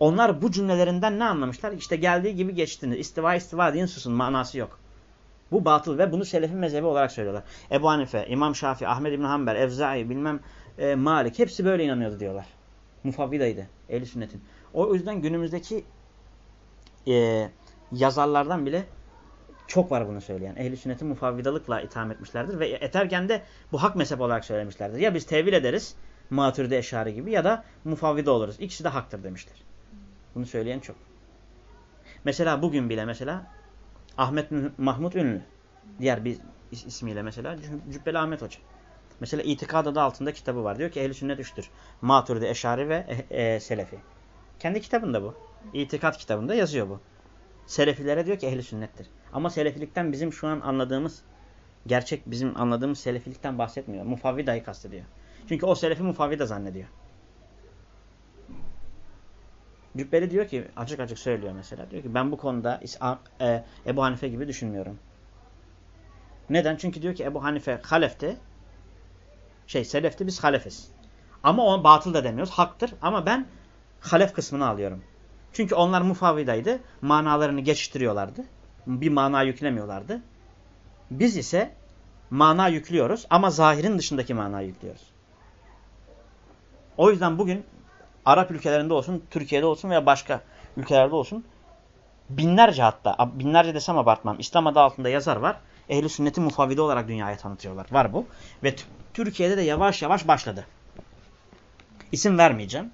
Speaker 1: Onlar bu cümlelerinden ne anlamışlar? İşte geldiği gibi geçiştiriniz. İstiva istiva deyin susun manası yok. Bu batıl ve bunu selefin mezhebi olarak söylüyorlar. Ebu Hanife, İmam Şafii, Ahmed İbn Hanbel, Evzai, bilmem e, Malik hepsi böyle inanıyordu diyorlar. Mufavvidaydı ehli sünnetin. O yüzden günümüzdeki e, yazarlardan bile çok var bunu söyleyen. Ehli sünneti mufavvidalıkla itham etmişlerdir ve eterken de bu hak mezhep olarak söylemişlerdir. Ya biz tevil ederiz Maturidi Eşari gibi ya da mufavvida oluruz. İkisi de haktır demişler. Bunu söyleyen çok. Mesela bugün bile mesela Ahmet Mahmut Ünlü. Diğer bir ismiyle mesela Cübbeli Ahmet Hoca. Mesela itikad adı altında kitabı var. Diyor ki ehl sünnet üçtür. Maturidi, Eşari ve e, e, Selefi. Kendi kitabında bu. İtikad kitabında yazıyor bu. Selefilere diyor ki ehli sünnettir. Ama selefilikten bizim şu an anladığımız gerçek bizim anladığımız selefilikten bahsetmiyor. Mufavvida'yı kastediyor. Çünkü o selefi mufavvida zannediyor. Cübbeli diyor ki açık açık söylüyor mesela. Diyor ki ben bu konuda e, Ebu Hanife gibi düşünmüyorum. Neden? Çünkü diyor ki Ebu Hanife halefte şey selefte biz halefiz. Ama o batıl da demiyoruz. Haktır ama ben halef kısmını alıyorum. Çünkü onlar mufavvidaydı. Manalarını geçiştiriyorlardı. Bir mana yüklemiyorlardı. Biz ise mana yüklüyoruz ama zahirin dışındaki mana yüklüyoruz. O yüzden bugün Arap ülkelerinde olsun, Türkiye'de olsun veya başka ülkelerde olsun binlerce hatta, binlerce desem abartmam, İslam adı altında yazar var. Ehli sünneti mufavvide olarak dünyaya tanıtıyorlar. Var bu. Ve Türkiye'de de yavaş yavaş başladı. İsim vermeyeceğim.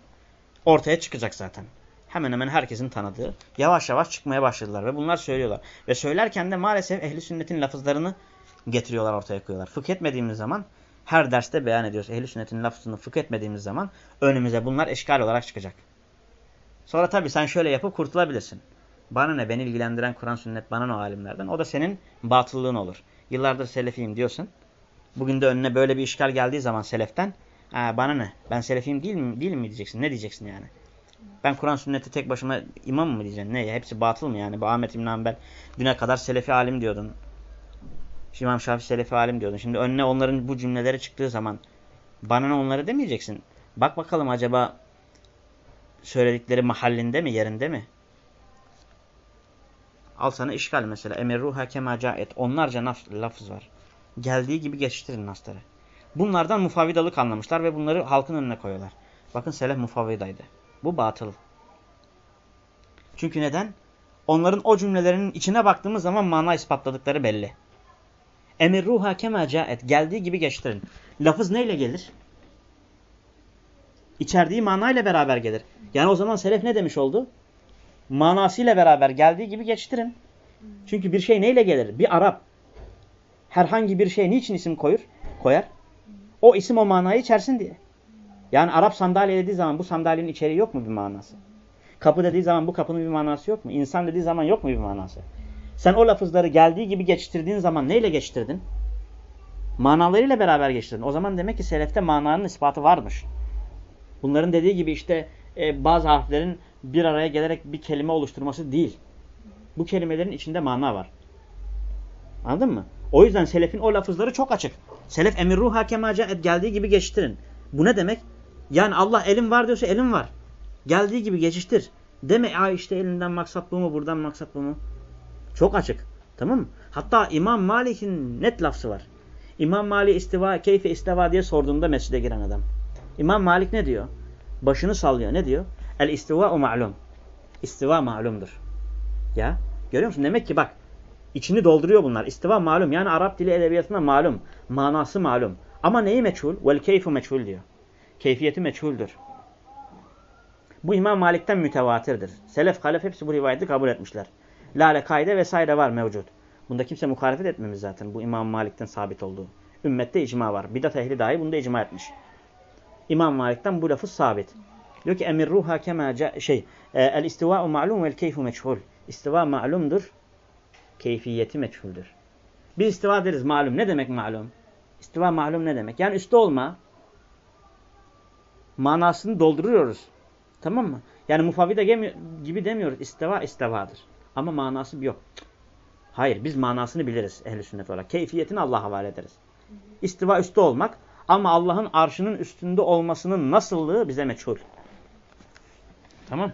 Speaker 1: Ortaya çıkacak zaten hemen hemen herkesin tanıdığı yavaş yavaş çıkmaya başladılar ve bunlar söylüyorlar. Ve söylerken de maalesef ehli sünnetin lafızlarını getiriyorlar ortaya koyuyorlar. Fıkh etmediğimiz zaman her derste beyan ediyoruz. Ehli sünnetin lafızını fıkh etmediğimiz zaman önümüze bunlar eşkal olarak çıkacak. Sonra tabii sen şöyle yapıp kurtulabilirsin. Bana ne beni ilgilendiren Kur'an sünnet bana ne alimlerden. O da senin batıllığın olur. Yıllardır selefiyim diyorsun. Bugün de önüne böyle bir işgal geldiği zaman seleften bana ne ben selefiyim değil mi, değil mi diyeceksin. Ne diyeceksin yani? Ben Kur'an sünneti tek başıma imam mı diyeceksin? Ne? Hepsi batıl mı yani? Bu Ahmet İbn Hanbel düne kadar selefi alim diyordun. İmam Şafii selefi alim diyordun. Şimdi önüne onların bu cümleleri çıktığı zaman bana ne onları demeyeceksin. Bak bakalım acaba söyledikleri mahallinde mi, yerinde mi? Al sana işgal mesela. Emirruha kema et. Onlarca lafız var. Geldiği gibi geçiştirin nasları. Bunlardan mufavvidalık anlamışlar ve bunları halkın önüne koyuyorlar. Bakın selef mufavvidaydı. Bu batıl. Çünkü neden? Onların o cümlelerinin içine baktığımız zaman mana ispatladıkları belli. Emirruha kema et. Geldiği gibi geçtirin. Lafız neyle gelir? İçerdiği manayla beraber gelir. Yani o zaman selef ne demiş oldu? Manasıyla beraber geldiği gibi geçtirin. Çünkü bir şey neyle gelir? Bir Arap herhangi bir şey niçin isim koyur? Koyar. O isim o manayı içersin diye. Yani Arap sandalye dediği zaman bu sandalyenin içeriği yok mu bir manası? Kapı dediği zaman bu kapının bir manası yok mu? İnsan dediği zaman yok mu bir manası? Sen o lafızları geldiği gibi geçiştirdiğin zaman neyle geçtirdin? Manalarıyla beraber geçtirdin. O zaman demek ki selefte mananın ispatı varmış. Bunların dediği gibi işte e, bazı harflerin bir araya gelerek bir kelime oluşturması değil. Bu kelimelerin içinde mana var. Anladın mı? O yüzden selefin o lafızları çok açık. Selef emirruha hakemaca et geldiği gibi geçiştirin. Bu ne demek? Yani Allah elim var diyorsa elim var. Geldiği gibi geçiştir. Deme Aa işte elinden maksat bu mu buradan maksat bu mu? Çok açık. Tamam mı? Hatta İmam Malik'in net lafzı var. İmam Malik istiva, keyfe istiva diye sorduğunda mescide giren adam. İmam Malik ne diyor? Başını sallıyor. Ne diyor? El istiva o ma'lum. İstiva malumdur. Ya görüyor musun? Demek ki bak içini dolduruyor bunlar. İstiva malum. Yani Arap dili edebiyatında malum. Manası malum. Ama neyi meçhul? Vel keyfu meçhul diyor. Keyfiyeti meçhuldür. Bu İmam Malik'ten mütevatirdir. Selef, halef hepsi bu rivayeti kabul etmişler. Lale, kaide vesaire var mevcut. Bunda kimse muhalefet etmemiz zaten. Bu İmam Malik'ten sabit olduğu. Ümmette icma var. Bidat ehli dahi bunda icma etmiş. İmam Malik'ten bu lafı sabit. Diyor ki emirruha kema şey e, el istiva'u ma'lum vel keyfu meçhul. İstiva ma'lumdur. Keyfiyeti meçhuldür. Biz istiva deriz malum. Ne demek malum? İstiva malum ne demek? Yani üstte olma manasını dolduruyoruz. Tamam mı? Yani mufavvide gibi demiyoruz. İstiva istivadır. Ama manası yok. Hayır biz manasını biliriz ehli sünnet olarak. Keyfiyetini Allah'a havale ederiz. İstiva üstte olmak ama Allah'ın arşının üstünde olmasının nasıllığı bize meçhul. Tamam.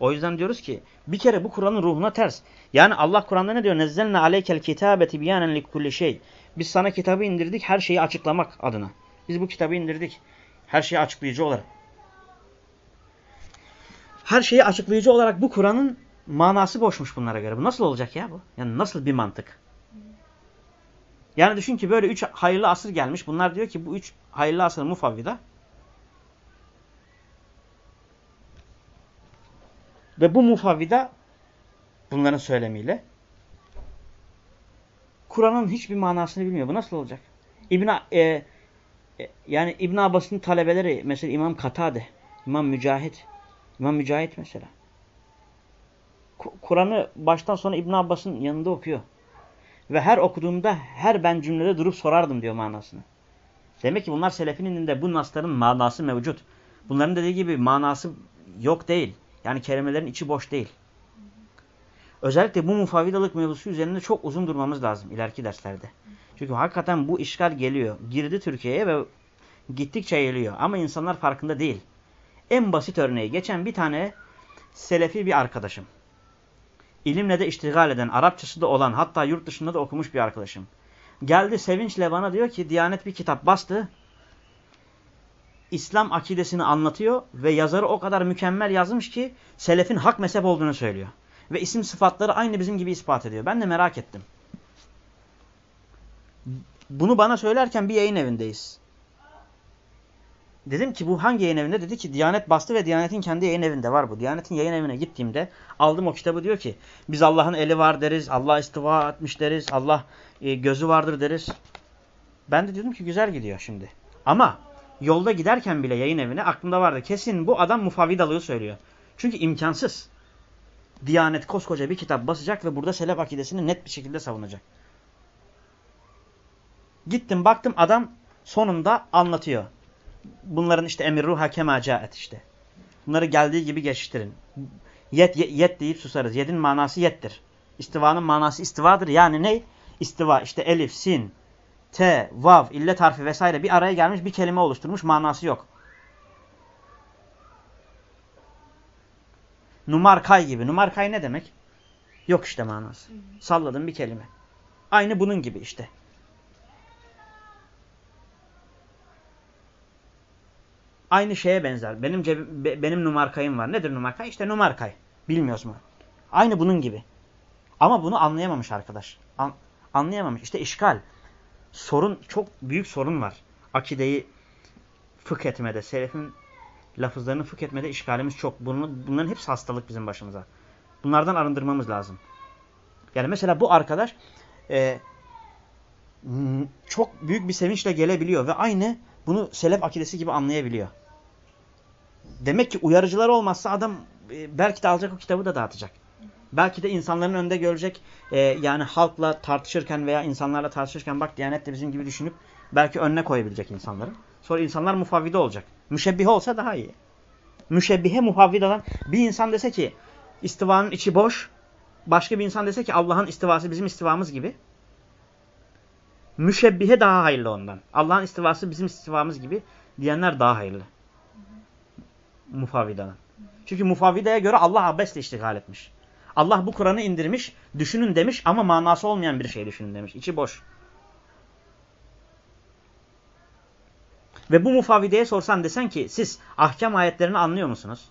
Speaker 1: O yüzden diyoruz ki bir kere bu Kur'an'ın ruhuna ters. Yani Allah Kur'an'da ne diyor? Nezzelne aleykel kitabeti biyanen likulli şey. Biz sana kitabı indirdik her şeyi açıklamak adına. Biz bu kitabı indirdik. Her şeyi açıklayıcı olarak. Her şeyi açıklayıcı olarak bu Kur'an'ın manası boşmuş bunlara göre. Bu nasıl olacak ya bu? Yani nasıl bir mantık? Yani düşün ki böyle üç hayırlı asır gelmiş. Bunlar diyor ki bu üç hayırlı asır mufavvida. Ve bu mufavvida bunların söylemiyle Kur'an'ın hiçbir manasını bilmiyor. Bu nasıl olacak? İbn e, yani İbn Abbas'ın talebeleri mesela İmam Katade, İmam Mücahit, İmam Mücahit mesela. Kur'an'ı baştan sona İbn Abbas'ın yanında okuyor. Ve her okuduğumda her ben cümlede durup sorardım diyor manasını. Demek ki bunlar selefinin de bu nasların manası mevcut. Bunların dediği gibi manası yok değil. Yani kelimelerin içi boş değil. Özellikle bu mufavvidalık mevzusu üzerinde çok uzun durmamız lazım ileriki derslerde. Çünkü hakikaten bu işgal geliyor. Girdi Türkiye'ye ve gittikçe geliyor. Ama insanlar farkında değil. En basit örneği geçen bir tane selefi bir arkadaşım. İlimle de iştigal eden, Arapçası da olan, hatta yurt dışında da okumuş bir arkadaşım. Geldi sevinçle bana diyor ki Diyanet bir kitap bastı. İslam akidesini anlatıyor ve yazarı o kadar mükemmel yazmış ki selefin hak mezhep olduğunu söylüyor. Ve isim sıfatları aynı bizim gibi ispat ediyor. Ben de merak ettim. Bunu bana söylerken bir yayın evindeyiz. Dedim ki bu hangi yayın evinde? Dedi ki Diyanet bastı ve Diyanet'in kendi yayın evinde var bu. Diyanet'in yayın evine gittiğimde aldım o kitabı diyor ki biz Allah'ın eli var deriz, Allah istiva etmiş deriz, Allah e, gözü vardır deriz. Ben de dedim ki güzel gidiyor şimdi. Ama yolda giderken bile yayın evine aklımda vardı. Kesin bu adam mufavvidalığı söylüyor. Çünkü imkansız. Diyanet koskoca bir kitap basacak ve burada selef akidesini net bir şekilde savunacak. Gittim baktım adam sonunda anlatıyor. Bunların işte emirru hakema caet işte. Bunları geldiği gibi geçiştirin. Yet, yet, yet deyip susarız. Yedin manası yettir. İstivanın manası istivadır. Yani ne? İstiva işte elif, sin, T, vav, illet harfi vesaire bir araya gelmiş bir kelime oluşturmuş manası yok. Numarkay gibi. Numarkay ne demek? Yok işte manası. Salladım bir kelime. Aynı bunun gibi işte. Aynı şeye benzer. Benim cebim, be, benim numarkayım var. Nedir numarkay? İşte numarkay. Bilmiyoruz mu? Aynı bunun gibi. Ama bunu anlayamamış arkadaş. An, anlayamamış. İşte işgal. Sorun, çok büyük sorun var. Akideyi fıkh etmede, selefin lafızlarını fıkh etmede işgalimiz çok. Bunu, bunların hepsi hastalık bizim başımıza. Bunlardan arındırmamız lazım. Yani mesela bu arkadaş e, çok büyük bir sevinçle gelebiliyor ve aynı bunu selef akidesi gibi anlayabiliyor. Demek ki uyarıcılar olmazsa adam e, belki de alacak o kitabı da dağıtacak. Belki de insanların önünde görecek e, yani halkla tartışırken veya insanlarla tartışırken bak Diyanet de bizim gibi düşünüp belki önüne koyabilecek insanları. Sonra insanlar mufavvide olacak. Müşebbihe olsa daha iyi. Müşebbihe mufavvidadan bir insan dese ki istivanın içi boş. Başka bir insan dese ki Allah'ın istivası bizim istivamız gibi. Müşebbihe daha hayırlı ondan. Allah'ın istivası bizim istivamız gibi diyenler daha hayırlı. Mufavvidadan. Çünkü mufavvideye göre Allah abesle iştigal etmiş. Allah bu Kur'an'ı indirmiş, düşünün demiş ama manası olmayan bir şey düşünün demiş. İçi boş. Ve bu mufavideye sorsan desen ki siz ahkam ayetlerini anlıyor musunuz?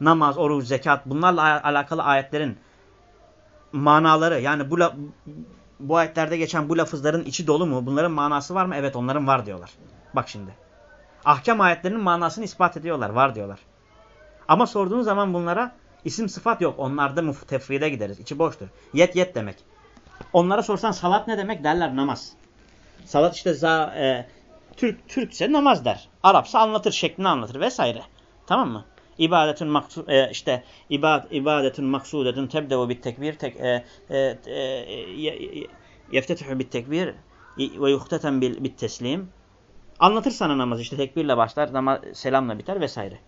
Speaker 1: Namaz, oruç, zekat bunlarla alakalı ayetlerin manaları yani bu, bu ayetlerde geçen bu lafızların içi dolu mu? Bunların manası var mı? Evet onların var diyorlar. Bak şimdi. Ahkam ayetlerinin manasını ispat ediyorlar. Var diyorlar. Ama sorduğun zaman bunlara isim sıfat yok. Onlarda tefride gideriz. İçi boştur. Yet yet demek. Onlara sorsan salat ne demek derler namaz. Salat işte za, e, Türk Türkse namaz der. Arapsa anlatır, şeklini anlatır vesaire. Tamam mı? İbadetün maksu e, işte ibad ibadetün maksudetün tebdevu bit tekbir tek e, e, e, yeftetuhu bit tekbir ve yuhteten bil bit teslim. Anlatır sana namaz işte tekbirle başlar, namaz selamla biter vesaire.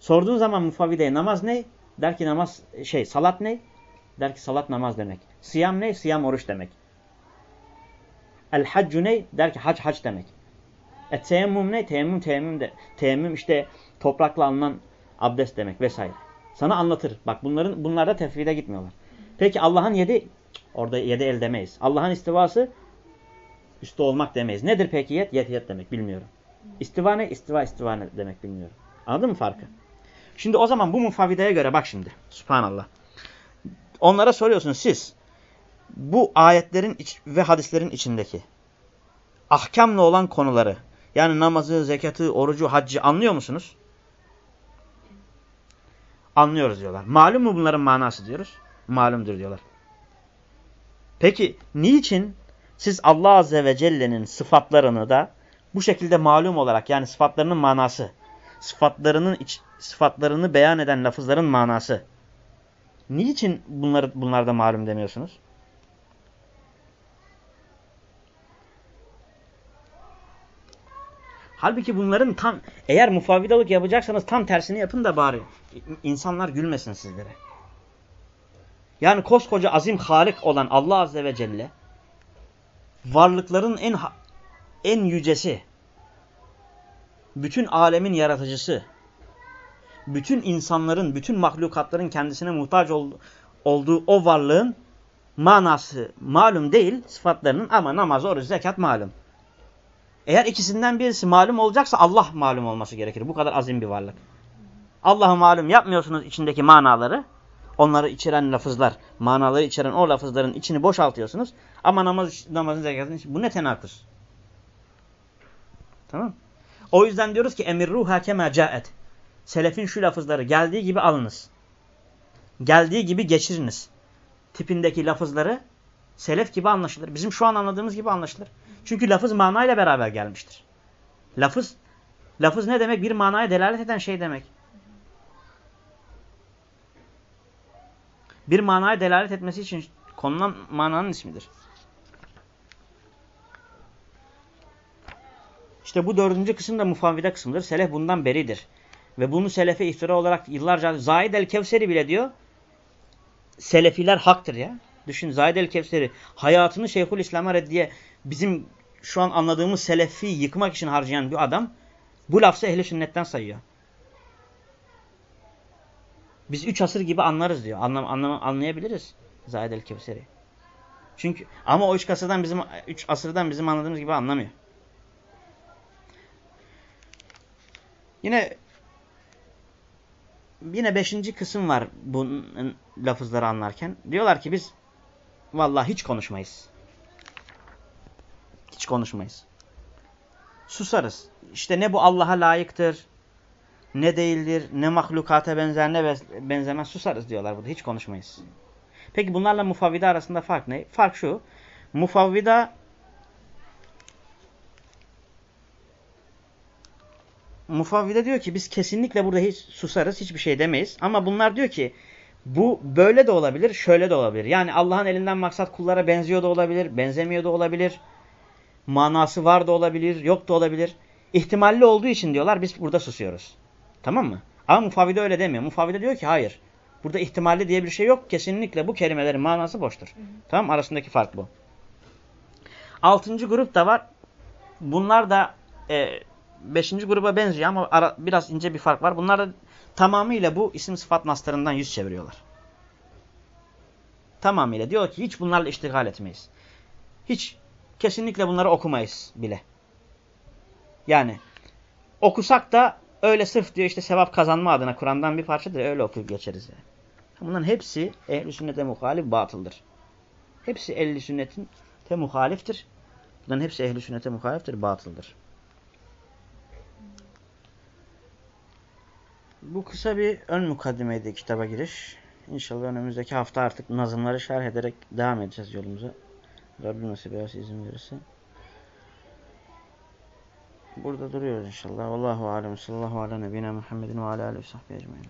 Speaker 1: Sorduğun zaman mufavvideye namaz ne? Der ki namaz şey salat ne? Der ki salat namaz demek. Siyam ne? Siyam oruç demek. El haccu ne? Der ki hac hac demek. E teyemmüm ne? Teyemmüm teyemmüm de. Teyemmüm işte toprakla alınan abdest demek vesaire. Sana anlatır. Bak bunların bunlarda tefride gitmiyorlar. Peki Allah'ın yedi orada yedi el demeyiz. Allah'ın istivası üstte olmak demeyiz. Nedir peki yet? Yet yet demek bilmiyorum. İstiva ne? İstiva istiva ne demek bilmiyorum. Anladın mı farkı? Şimdi o zaman bu mufavideye göre bak şimdi. Subhanallah. Onlara soruyorsun siz bu ayetlerin ve hadislerin içindeki ahkamla olan konuları yani namazı, zekatı, orucu, haccı anlıyor musunuz? Anlıyoruz diyorlar. Malum mu bunların manası diyoruz? Malumdur diyorlar. Peki niçin siz Allah Azze ve Celle'nin sıfatlarını da bu şekilde malum olarak yani sıfatlarının manası, sıfatlarının iç, sıfatlarını beyan eden lafızların manası niçin bunları bunlarda malum demiyorsunuz? Halbuki bunların tam eğer mufavvidalık yapacaksanız tam tersini yapın da bari insanlar gülmesin sizlere. Yani koskoca azim halik olan Allah Azze ve Celle varlıkların en en yücesi bütün alemin yaratıcısı bütün insanların, bütün mahlukatların kendisine muhtaç ol, olduğu o varlığın manası malum değil sıfatlarının ama namaz, oruç, zekat malum. Eğer ikisinden birisi malum olacaksa Allah malum olması gerekir. Bu kadar azim bir varlık. Allah'ı malum yapmıyorsunuz içindeki manaları. Onları içeren lafızlar, manaları içeren o lafızların içini boşaltıyorsunuz. Ama namaz, namazın zekatın bu ne tenakuz? Tamam O yüzden diyoruz ki emirruha kema caet. Selefin şu lafızları geldiği gibi alınız. Geldiği gibi geçiriniz. Tipindeki lafızları selef gibi anlaşılır. Bizim şu an anladığımız gibi anlaşılır. Çünkü lafız manayla beraber gelmiştir. Lafız, lafız ne demek? Bir manaya delalet eden şey demek. Bir manaya delalet etmesi için konulan mananın ismidir. İşte bu dördüncü kısım da mufavvide kısımdır. Selef bundan beridir. Ve bunu selefe iftira olarak yıllarca Zahid el-Kevseri bile diyor. Selefiler haktır ya. Düşün Zahid el-Kevseri hayatını Şeyhül İslam'a reddiye bizim şu an anladığımız selefi yıkmak için harcayan bir adam bu lafzı ehli sünnetten sayıyor. Biz üç asır gibi anlarız diyor. Anlam, anlam, anlayabiliriz Zahid el-Kevseri. Çünkü ama o üç asırdan bizim üç asırdan bizim anladığımız gibi anlamıyor. Yine yine beşinci kısım var bu lafızları anlarken. Diyorlar ki biz vallahi hiç konuşmayız. Hiç konuşmayız. Susarız. İşte ne bu Allah'a layıktır, ne değildir, ne mahlukata benzer, ne benzemez susarız diyorlar burada. Hiç konuşmayız. Peki bunlarla mufavvida arasında fark ne? Fark şu. Mufavvida Mufavvide diyor ki biz kesinlikle burada hiç susarız, hiçbir şey demeyiz. Ama bunlar diyor ki bu böyle de olabilir, şöyle de olabilir. Yani Allah'ın elinden maksat kullara benziyor da olabilir, benzemiyor da olabilir. Manası var da olabilir, yok da olabilir. İhtimalli olduğu için diyorlar biz burada susuyoruz. Tamam mı? Ama mufavvide öyle demiyor. Mufavvide diyor ki hayır. Burada ihtimalli diye bir şey yok. Kesinlikle bu kelimelerin manası boştur. Hı hı. Tamam Arasındaki fark bu. Altıncı grup da var. Bunlar da e, beşinci gruba benziyor ama ara, biraz ince bir fark var. Bunlar da tamamıyla bu isim sıfat naslarından yüz çeviriyorlar. Tamamıyla. Diyor ki hiç bunlarla iştigal etmeyiz. Hiç kesinlikle bunları okumayız bile. Yani okusak da öyle sırf diyor işte sevap kazanma adına Kur'an'dan bir parçadır öyle okuyup geçeriz yani. Bunların hepsi ehl-i sünnete muhalif batıldır. Hepsi ehl-i sünnetin te muhaliftir. Bunların hepsi ehl-i sünnete muhaliftir, batıldır. Bu kısa bir ön mukaddimeydi kitaba giriş. İnşallah önümüzdeki hafta artık nazımları şerh ederek devam edeceğiz yolumuza. Rabbim nasip ederse izin verirse. Burada duruyoruz inşallah. Allahu alem sallallahu ala nebine Muhammedin ve ala aleyhi sahbihi ecmaîn.